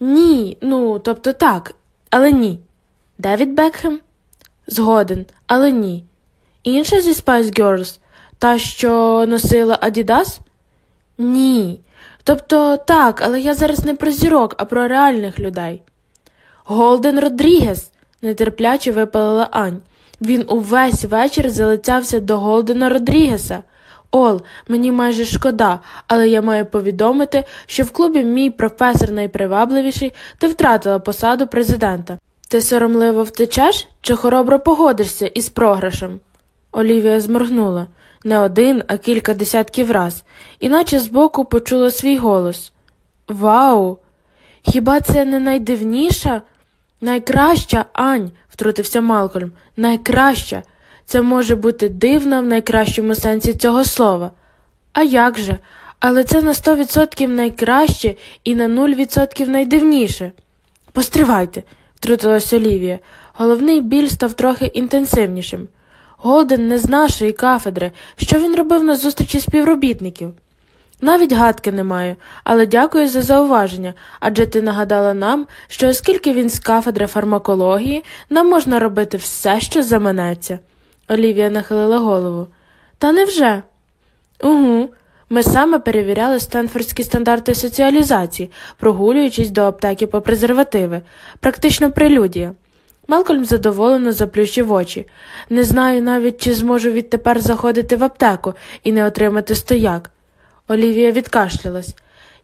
Speaker 1: Ні, ну, тобто так, але ні. Девід Бекхем? Згоден, але ні. Інша зі Spice Girls? Та, що носила Адідас? Ні. Тобто так, але я зараз не про зірок, а про реальних людей. Голден Родрігес, нетерпляче випалила Ань. Він увесь вечір залицявся до Голдена Родрігеса. Ол, мені майже шкода, але я маю повідомити, що в клубі мій професор найпривабливіший ти втратила посаду президента. Ти соромливо втечеш чи хоробро погодишся із програшем? Олівія зморгнула не один, а кілька десятків раз, іначе збоку почула свій голос. Вау! Хіба це не найдивніша? Найкраща, Ань, втрутився Малкольм. Найкраща. Це може бути дивно в найкращому сенсі цього слова. А як же? Але це на сто відсотків найкраще і на нуль відсотків найдивніше. Постривайте, втрутилась Олівія. Головний біль став трохи інтенсивнішим. Голден не з нашої кафедри. Що він робив на зустрічі співробітників? Навіть гадки не маю, але дякую за зауваження, адже ти нагадала нам, що оскільки він з кафедри фармакології, нам можна робити все, що заманеться. Олівія нахилила голову. Та невже? Угу. Ми саме перевіряли стенфордські стандарти соціалізації, прогулюючись до аптеки по презервативи, практично прелюдія. Малкольм задоволено заплющив очі. Не знаю навіть, чи зможу відтепер заходити в аптеку і не отримати стояк. Олівія відкашлялась.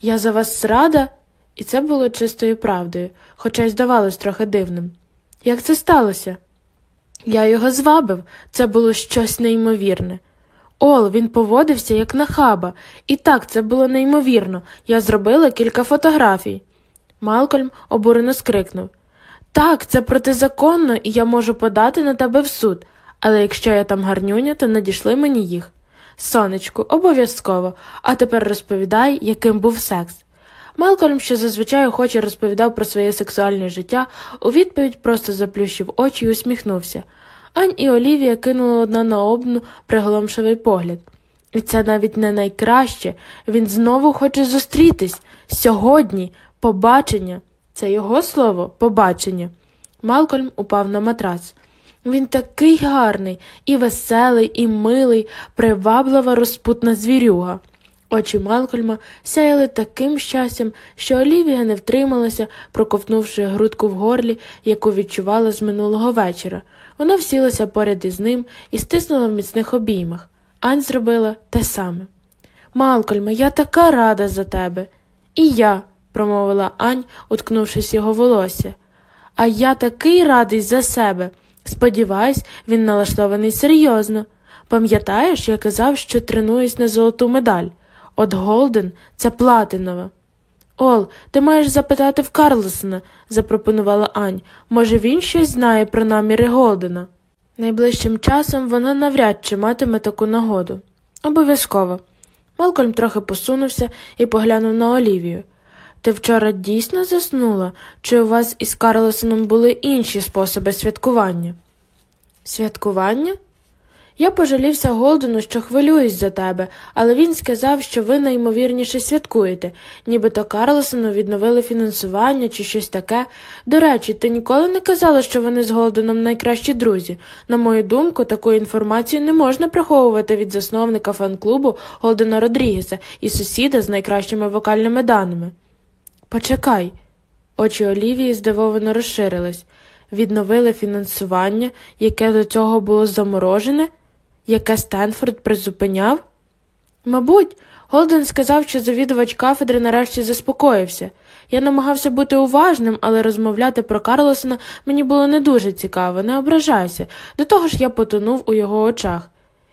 Speaker 1: Я за вас рада, і це було чистою правдою, хоча й здавалось трохи дивним. Як це сталося? Я його звабив, це було щось неймовірне. Ол, він поводився як нахаба. І так, це було неймовірно. Я зробила кілька фотографій. Малкольм обурено скрикнув. Так, це протизаконно, і я можу подати на тебе в суд, але якщо я там гарнюня, то надійшли мені їх. Сонечку, обов'язково, а тепер розповідай, яким був секс. Малкольм, що зазвичай охоче розповідав про своє сексуальне життя, у відповідь просто заплющив очі і усміхнувся. Ань і Олівія кинули одна на одну приголомшивий погляд. І це навіть не найкраще. Він знову хоче зустрітись. Сьогодні побачення. Це його слово побачення. Малкольм упав на матрац. Він такий гарний, і веселий, і милий, приваблива розпутна звірюга. Очі Малкольма сяяли таким щастям, що Олівія не втрималася, проковтнувши грудку в горлі, яку відчувала з минулого вечора. Вона всілася поряд із ним і стиснула в міцних обіймах. Ань зробила те саме. Малкольме, я така рада за тебе. І я, промовила Ань, уткнувшись його волосся. А я такий радий за себе. Сподіваюсь, він налаштований серйозно. Пам'ятаєш, я казав, що тренуюсь на золоту медаль. От Голден це платинова. Ол, ти маєш запитати в Карлосона, запропонувала Ань. Може, він щось знає про наміри Голдена. Найближчим часом вона навряд чи матиме таку нагоду. Обов'язково. Малкольм трохи посунувся і поглянув на Олівію. Ти вчора дійсно заснула, чи у вас із Карлосоном були інші способи святкування? Святкування? Я пожалівся Голдену, що хвилююсь за тебе, але він сказав, що ви найімовірніше святкуєте, нібито Карлосону відновили фінансування чи щось таке. До речі, ти ніколи не казала, що вони з Голденом найкращі друзі. На мою думку, таку інформацію не можна приховувати від засновника фан-клубу Голдена Родрігеса і сусіда з найкращими вокальними даними. Почекай. Очі Олівії здивовано розширились. Відновили фінансування, яке до цього було заморожене, яке Стенфорд призупиняв? Мабуть, Голден сказав, що завідувач кафедри нарешті заспокоївся. Я намагався бути уважним, але розмовляти про Карлосона мені було не дуже цікаво, не ображайся. До того ж я потонув у його очах.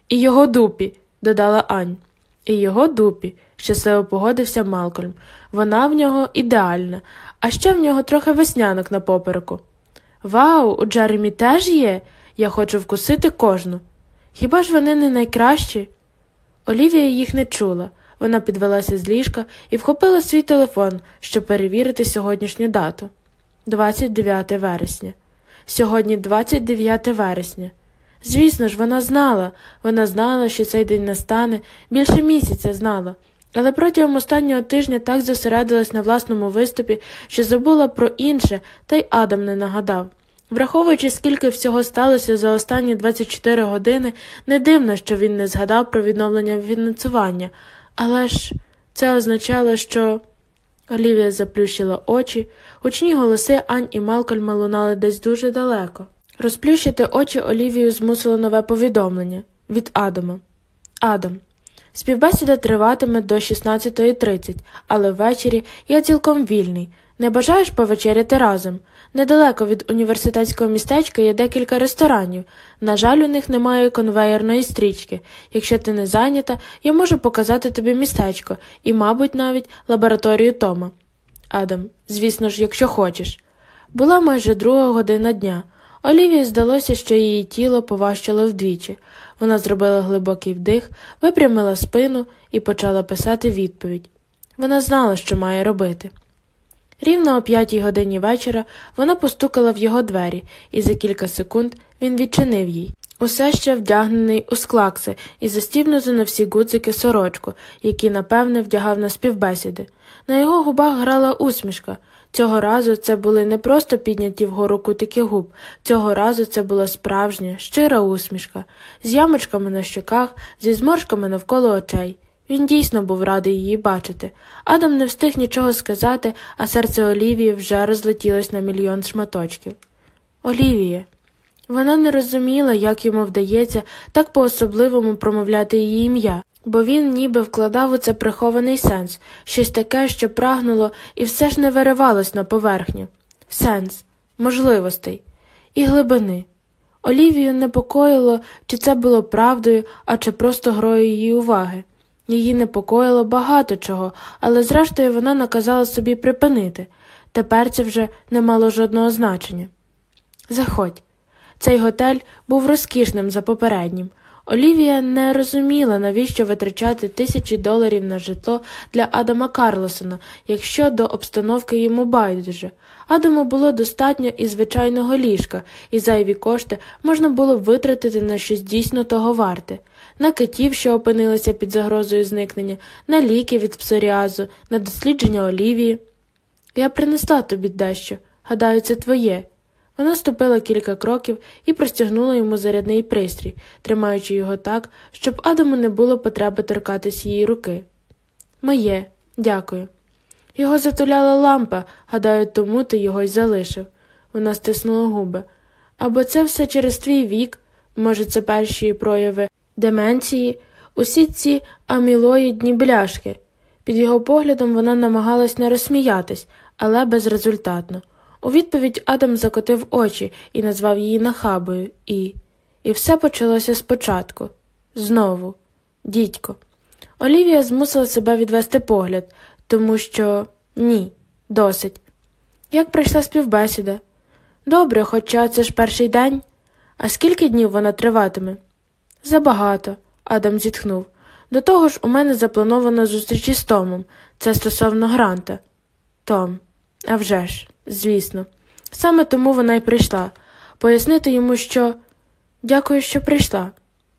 Speaker 1: І його дупі, додала Ань. І його дупі, щасливо погодився Малкольм. Вона в нього ідеальна, а ще в нього трохи веснянок на попереку. Вау, у Джеремі теж є. Я хочу вкусити кожну. Хіба ж вони не найкращі? Олівія їх не чула. Вона підвелася з ліжка і вхопила свій телефон, щоб перевірити сьогоднішню дату 29 вересня. Сьогодні 29 вересня. Звісно ж, вона знала, вона знала, що цей день настане, більше місяця знала, але протягом останнього тижня так зосередилась на власному виступі, що забула про інше, та й Адам не нагадав. Враховуючи, скільки всього сталося за останні 24 години, не дивно, що він не згадав про відновлення фінансування, але ж це означало, що. Олівія заплющила очі, гучні голоси Ань і Малкольма лунали десь дуже далеко. Розплющити очі Олівію змусило нове повідомлення від Адама. Адам. Співбесіда триватиме до 16.30, але ввечері я цілком вільний. Не бажаєш повечеряти разом? Недалеко від університетського містечка є декілька ресторанів. На жаль, у них немає конвеєрної стрічки. Якщо ти не зайнята, я можу показати тобі містечко і, мабуть, навіть лабораторію Тома. Адам, звісно ж, якщо хочеш. Була майже друга година дня. Олівії здалося, що її тіло поважчало вдвічі. Вона зробила глибокий вдих, випрямила спину і почала писати відповідь. Вона знала, що має робити. Рівно о п'ятій годині вечора вона постукала в його двері, і за кілька секунд він відчинив їй. Усе ще вдягнений у склакси і застібнуто на всі гудзики сорочку, які, напевне, вдягав на співбесіди. На його губах грала усмішка. Цього разу це були не просто підняті вгору кутики губ, цього разу це була справжня, щира усмішка, з ямочками на щоках, зі зморшками навколо очей. Він дійсно був радий її бачити. Адам не встиг нічого сказати, а серце Олівії вже розлетілось на мільйон шматочків. Олівія. Вона не розуміла, як йому вдається так по особливому промовляти її ім'я, бо він ніби вкладав у це прихований сенс, щось таке, що прагнуло і все ж не виривалось на поверхню. Сенс можливостей. і глибини. Олівію непокоїло, чи це було правдою, а чи просто грою її уваги. Її непокоїло багато чого, але зрештою вона наказала собі припинити. Тепер це вже не мало жодного значення. Заходь. Цей готель був розкішним за попереднім. Олівія не розуміла, навіщо витрачати тисячі доларів на житло для Адама Карлосона, якщо до обстановки йому байдуже. Адаму було достатньо і звичайного ліжка, і зайві кошти можна було витратити на щось дійсно того варте. На китів, що опинилися під загрозою зникнення, на ліки від псоріазу, на дослідження Олівії. Я принесла тобі дещо. Гадаю, це твоє. Вона ступила кілька кроків і простягнула йому зарядний пристрій, тримаючи його так, щоб Адаму не було потреби торкатись її руки. Моє, дякую. Його затуляла лампа, гадаю, тому ти його й залишив. Вона стиснула губи. Або це все через твій вік, може, це перші прояви деменції, усі ці амілоїдні бляшки. Під його поглядом вона намагалась не розсміятись, але безрезультатно. У відповідь Адам закотив очі і назвав її нахабою, і. І все почалося спочатку. Знову, дідько. Олівія змусила себе відвести погляд, тому що ні, досить. Як пройшла співбесіда? Добре, хоча це ж перший день. А скільки днів вона триватиме? Забагато, Адам зітхнув. До того ж, у мене заплановано зустріч із Томом. Це стосовно гранта. Том, а вже ж, звісно. Саме тому вона й прийшла. Пояснити йому, що. Дякую, що прийшла,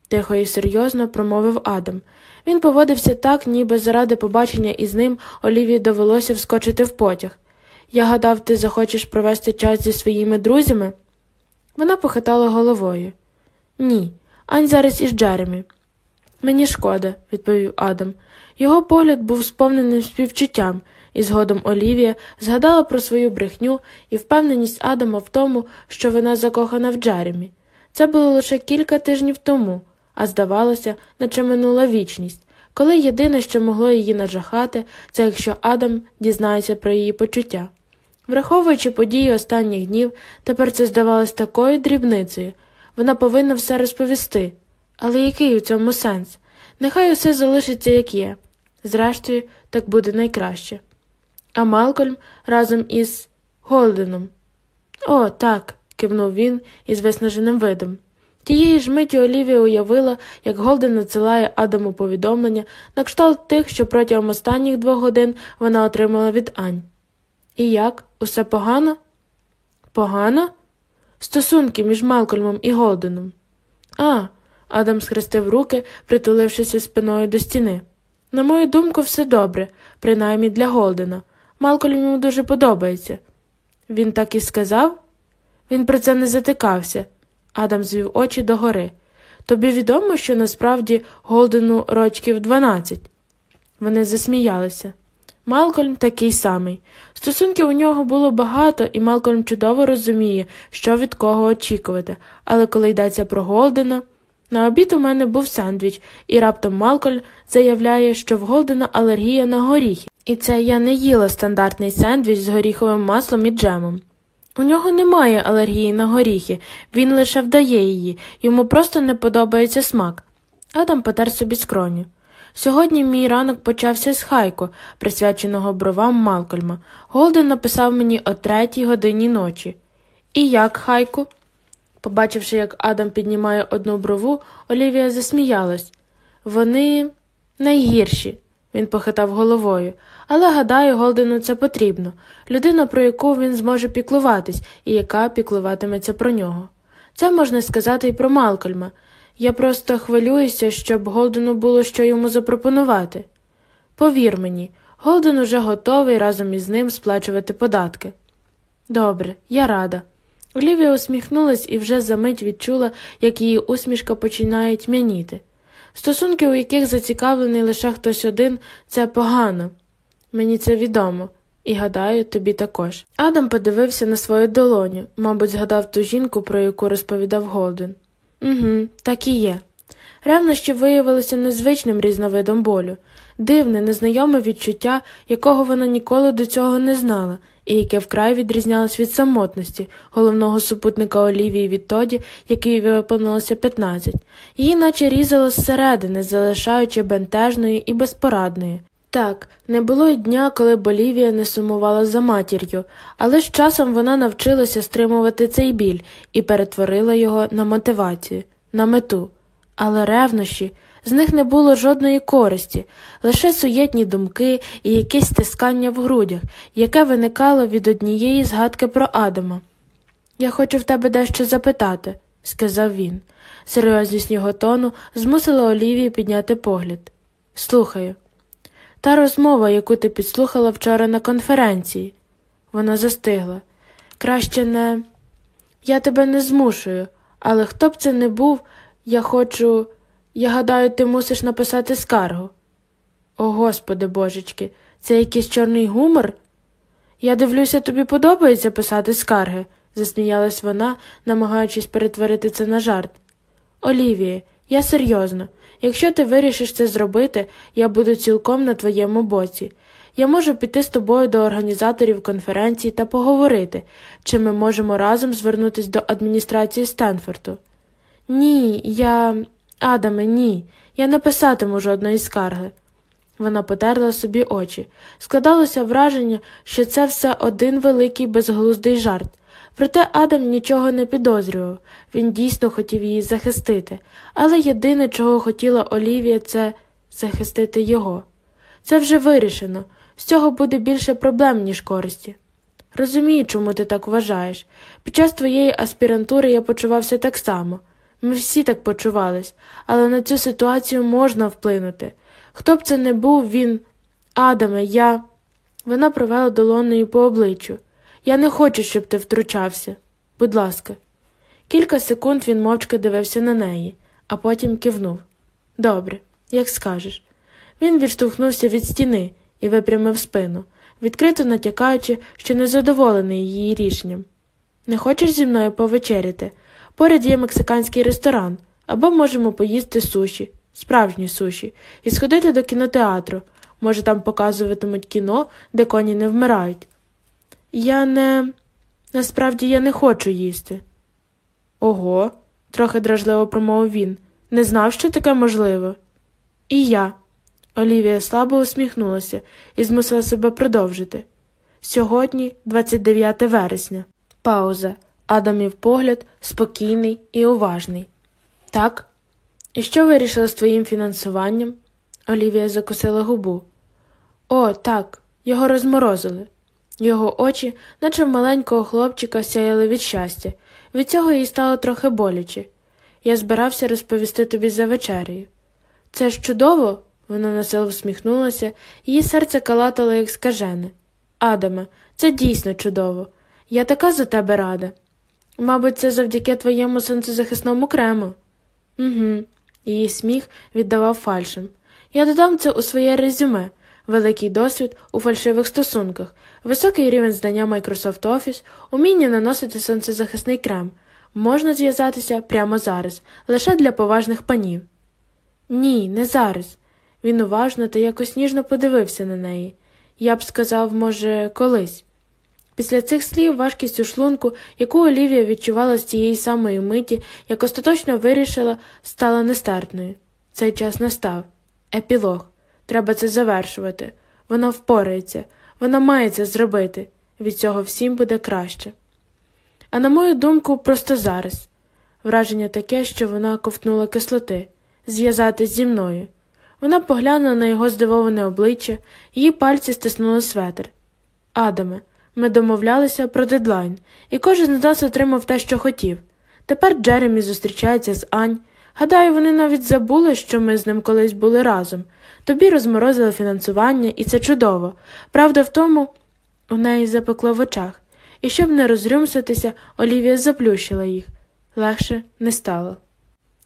Speaker 1: тихо і серйозно промовив Адам. Він поводився так, ніби заради побачення із ним Олівії довелося вскочити в потяг. Я гадав, ти захочеш провести час зі своїми друзями? Вона похитала головою. Ні, Ань зараз із Джеремі. Мені шкода, відповів Адам. Його погляд був сповненим співчуттям, і згодом Олівія згадала про свою брехню і впевненість Адама в тому, що вона закохана в Джеремі. Це було лише кілька тижнів тому, а здавалося, наче минула вічність, коли єдине, що могло її нажахати, це якщо Адам дізнається про її почуття. Враховуючи події останніх днів, тепер це здавалось такою дрібницею. Вона повинна все розповісти. Але який у цьому сенс? Нехай усе залишиться, як є. Зрештою, так буде найкраще. А Малкольм разом із Голденом. О, так, кивнув він із виснаженим видом. Тієї ж миті Олівія уявила, як Голден надсилає Адаму повідомлення на кшталт тих, що протягом останніх двох годин вона отримала від Ань. І як? Усе погано? Погано? Стосунки між Малкольмом і Голденом. А, Адам схрестив руки, притулившися спиною до стіни. На мою думку, все добре, принаймні для Голдена. Малкольм йому дуже подобається. Він так і сказав? Він про це не затикався. Адам звів очі догори. Тобі відомо, що насправді Голдену рочків дванадцять. Вони засміялися. Малкольм такий самий. Стосунків у нього було багато, і Малкольм чудово розуміє, що від кого очікувати, але коли йдеться про Голдена. На обід у мене був сендвіч, і раптом Малкольм заявляє, що в Голдена алергія на горіхи. І це я не їла стандартний сендвіч з горіховим маслом і джемом. У нього немає алергії на горіхи, він лише вдає її, йому просто не подобається смак. Адам потер собі скроню. Сьогодні мій ранок почався з хайку, присвяченого бровам Малкольма. Голден написав мені о третій годині ночі. І як хайку? Побачивши, як Адам піднімає одну брову, Олівія засміялась. Вони найгірші, він похитав головою, але гадаю, Голдену це потрібно людина, про яку він зможе піклуватись і яка піклуватиметься про нього. Це можна сказати і про Малкольма. Я просто хвилююся, щоб Голдену було що йому запропонувати. Повір мені, Голден уже готовий разом із ним сплачувати податки. Добре, я рада. Олівія усміхнулась і вже за мить відчула, як її усмішка починає тьмяніти. Стосунки, у яких зацікавлений лише хтось один, це погано. Мені це відомо, і гадаю, тобі також. Адам подивився на свою долоню, мабуть, згадав ту жінку, про яку розповідав Голден. Угу, так і є. Ревнощі виявилися незвичним різновидом болю, дивне, незнайоме відчуття, якого вона ніколи до цього не знала, і яке вкрай відрізнялось від самотності, головного супутника Олівії відтоді, який виповнилося 15. Її наче різало зсередини, залишаючи бентежною і безпорадною. Так, не було й дня, коли б Олівія не сумувала за матір'ю, але з часом вона навчилася стримувати цей біль і перетворила його на мотивацію, на мету. Але ревнощі, з них не було жодної користі, лише суєтні думки і якесь стискання в грудях, яке виникало від однієї згадки про Адама. Я хочу в тебе дещо запитати, сказав він. Серйозність його тону змусила Олівію підняти погляд. Слухаю. Та розмова, яку ти підслухала вчора на конференції. Вона застигла. Краще не. Я тебе не змушую, але хто б це не був, я хочу. Я гадаю, ти мусиш написати скаргу. О, господи божечки, це якийсь чорний гумор? Я дивлюся, тобі подобається писати скарги, засміялась вона, намагаючись перетворити це на жарт. Олівіє, я серйозно. Якщо ти вирішиш це зробити, я буду цілком на твоєму боці. Я можу піти з тобою до організаторів конференції та поговорити, чи ми можемо разом звернутися до адміністрації Стенфорту. Ні, я. Адаме, ні. Я не писатиму жодної скарги. Вона потерла собі очі. Складалося враження, що це все один великий безглуздий жарт. Проте Адам нічого не підозрював, він дійсно хотів її захистити, але єдине, чого хотіла Олівія, це захистити його. Це вже вирішено, з цього буде більше проблем, ніж користі. Розумію, чому ти так вважаєш. Під час твоєї аспірантури я почувався так само. Ми всі так почувались, але на цю ситуацію можна вплинути. Хто б це не був, він. Адаме, я. Вона провела долоною по обличчю. Я не хочу, щоб ти втручався. Будь ласка. Кілька секунд він мовчки дивився на неї, а потім кивнув. Добре, як скажеш. Він відштовхнувся від стіни і випрямив спину, відкрито натякаючи, що незадоволений її рішенням. Не хочеш зі мною повечеряти? Поряд є мексиканський ресторан, або можемо поїсти суші, справжні суші, і сходити до кінотеатру. Може, там показуватимуть кіно, де коні не вмирають. Я не. Насправді я не хочу їсти. Ого, трохи дражливо промовив він. Не знав, що таке можливо. І я. Олівія слабо усміхнулася і змусила себе продовжити. Сьогодні, 29 вересня. Пауза. Адамів погляд спокійний і уважний. Так? І що вирішила з твоїм фінансуванням? Олівія закусила губу. О, так, його розморозили. Його очі, наче в маленького хлопчика, сяяли від щастя. Від цього їй стало трохи боляче. Я збирався розповісти тобі за вечерею. Це ж чудово, вона насилу всміхнулася, її серце калатало, як скажене. Адаме, це дійсно чудово. Я така за тебе рада. Мабуть, це завдяки твоєму сонцезахисному крему. Угу. Її сміх віддавав фальшем. Я додам це у своє резюме великий досвід у фальшивих стосунках, високий рівень знання Microsoft Office, уміння наносити сонцезахисний крем. Можна зв'язатися прямо зараз, лише для поважних панів. Ні, не зараз. Він уважно та якось ніжно подивився на неї. Я б сказав, може, колись. Після цих слів важкість у шлунку, яку Олівія відчувала з тієї самої миті, як остаточно вирішила, стала нестерпною. Цей час настав. Епілог. Треба це завершувати. Вона впорається, вона має це зробити. Від цього всім буде краще. А на мою думку, просто зараз. Враження таке, що вона ковтнула кислоти, зв'язатись зі мною. Вона поглянула на його здивоване обличчя, її пальці стиснули светр. Адаме, ми домовлялися про дедлайн, і кожен з нас отримав те, що хотів. Тепер Джеремі зустрічається з Ань. Гадаю, вони навіть забули, що ми з ним колись були разом. Тобі розморозили фінансування, і це чудово. Правда в тому, у неї запекло в очах, і щоб не розрюмситися, Олівія заплющила їх. Легше не стало.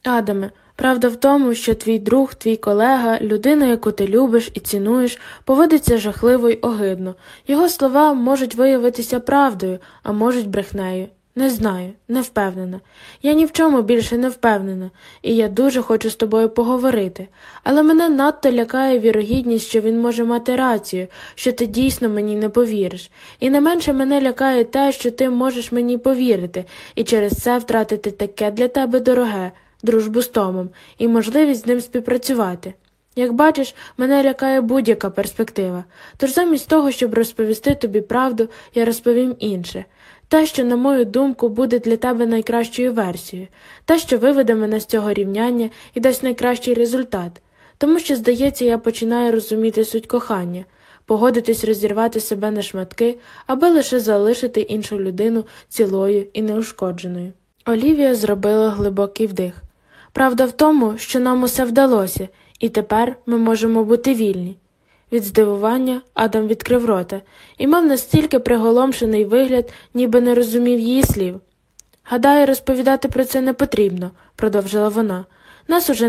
Speaker 1: Адаме, правда в тому, що твій друг, твій колега, людина, яку ти любиш і цінуєш, поводиться жахливо й огидно. Його слова можуть виявитися правдою, а можуть брехнею. Не знаю, не впевнена. Я ні в чому більше не впевнена, і я дуже хочу з тобою поговорити, але мене надто лякає вірогідність, що він може мати рацію, що ти дійсно мені не повіриш. І не менше мене лякає те, що ти можеш мені повірити, і через це втратити таке для тебе дороге, дружбу з Томом, і можливість з ним співпрацювати. Як бачиш, мене лякає будь-яка перспектива. Тож замість того, щоб розповісти тобі правду, я розповім інше. Те, що, на мою думку, буде для тебе найкращою версією, те, що виведе мене з цього рівняння і дасть найкращий результат. Тому що, здається, я починаю розуміти суть кохання, погодитись розірвати себе на шматки, аби лише залишити іншу людину цілою і неушкодженою. Олівія зробила глибокий вдих. Правда в тому, що нам усе вдалося, і тепер ми можемо бути вільні. Від здивування Адам відкрив рота і мав настільки приголомшений вигляд, ніби не розумів її слів. Гадаю, розповідати про це не потрібно, продовжила вона. Нас уже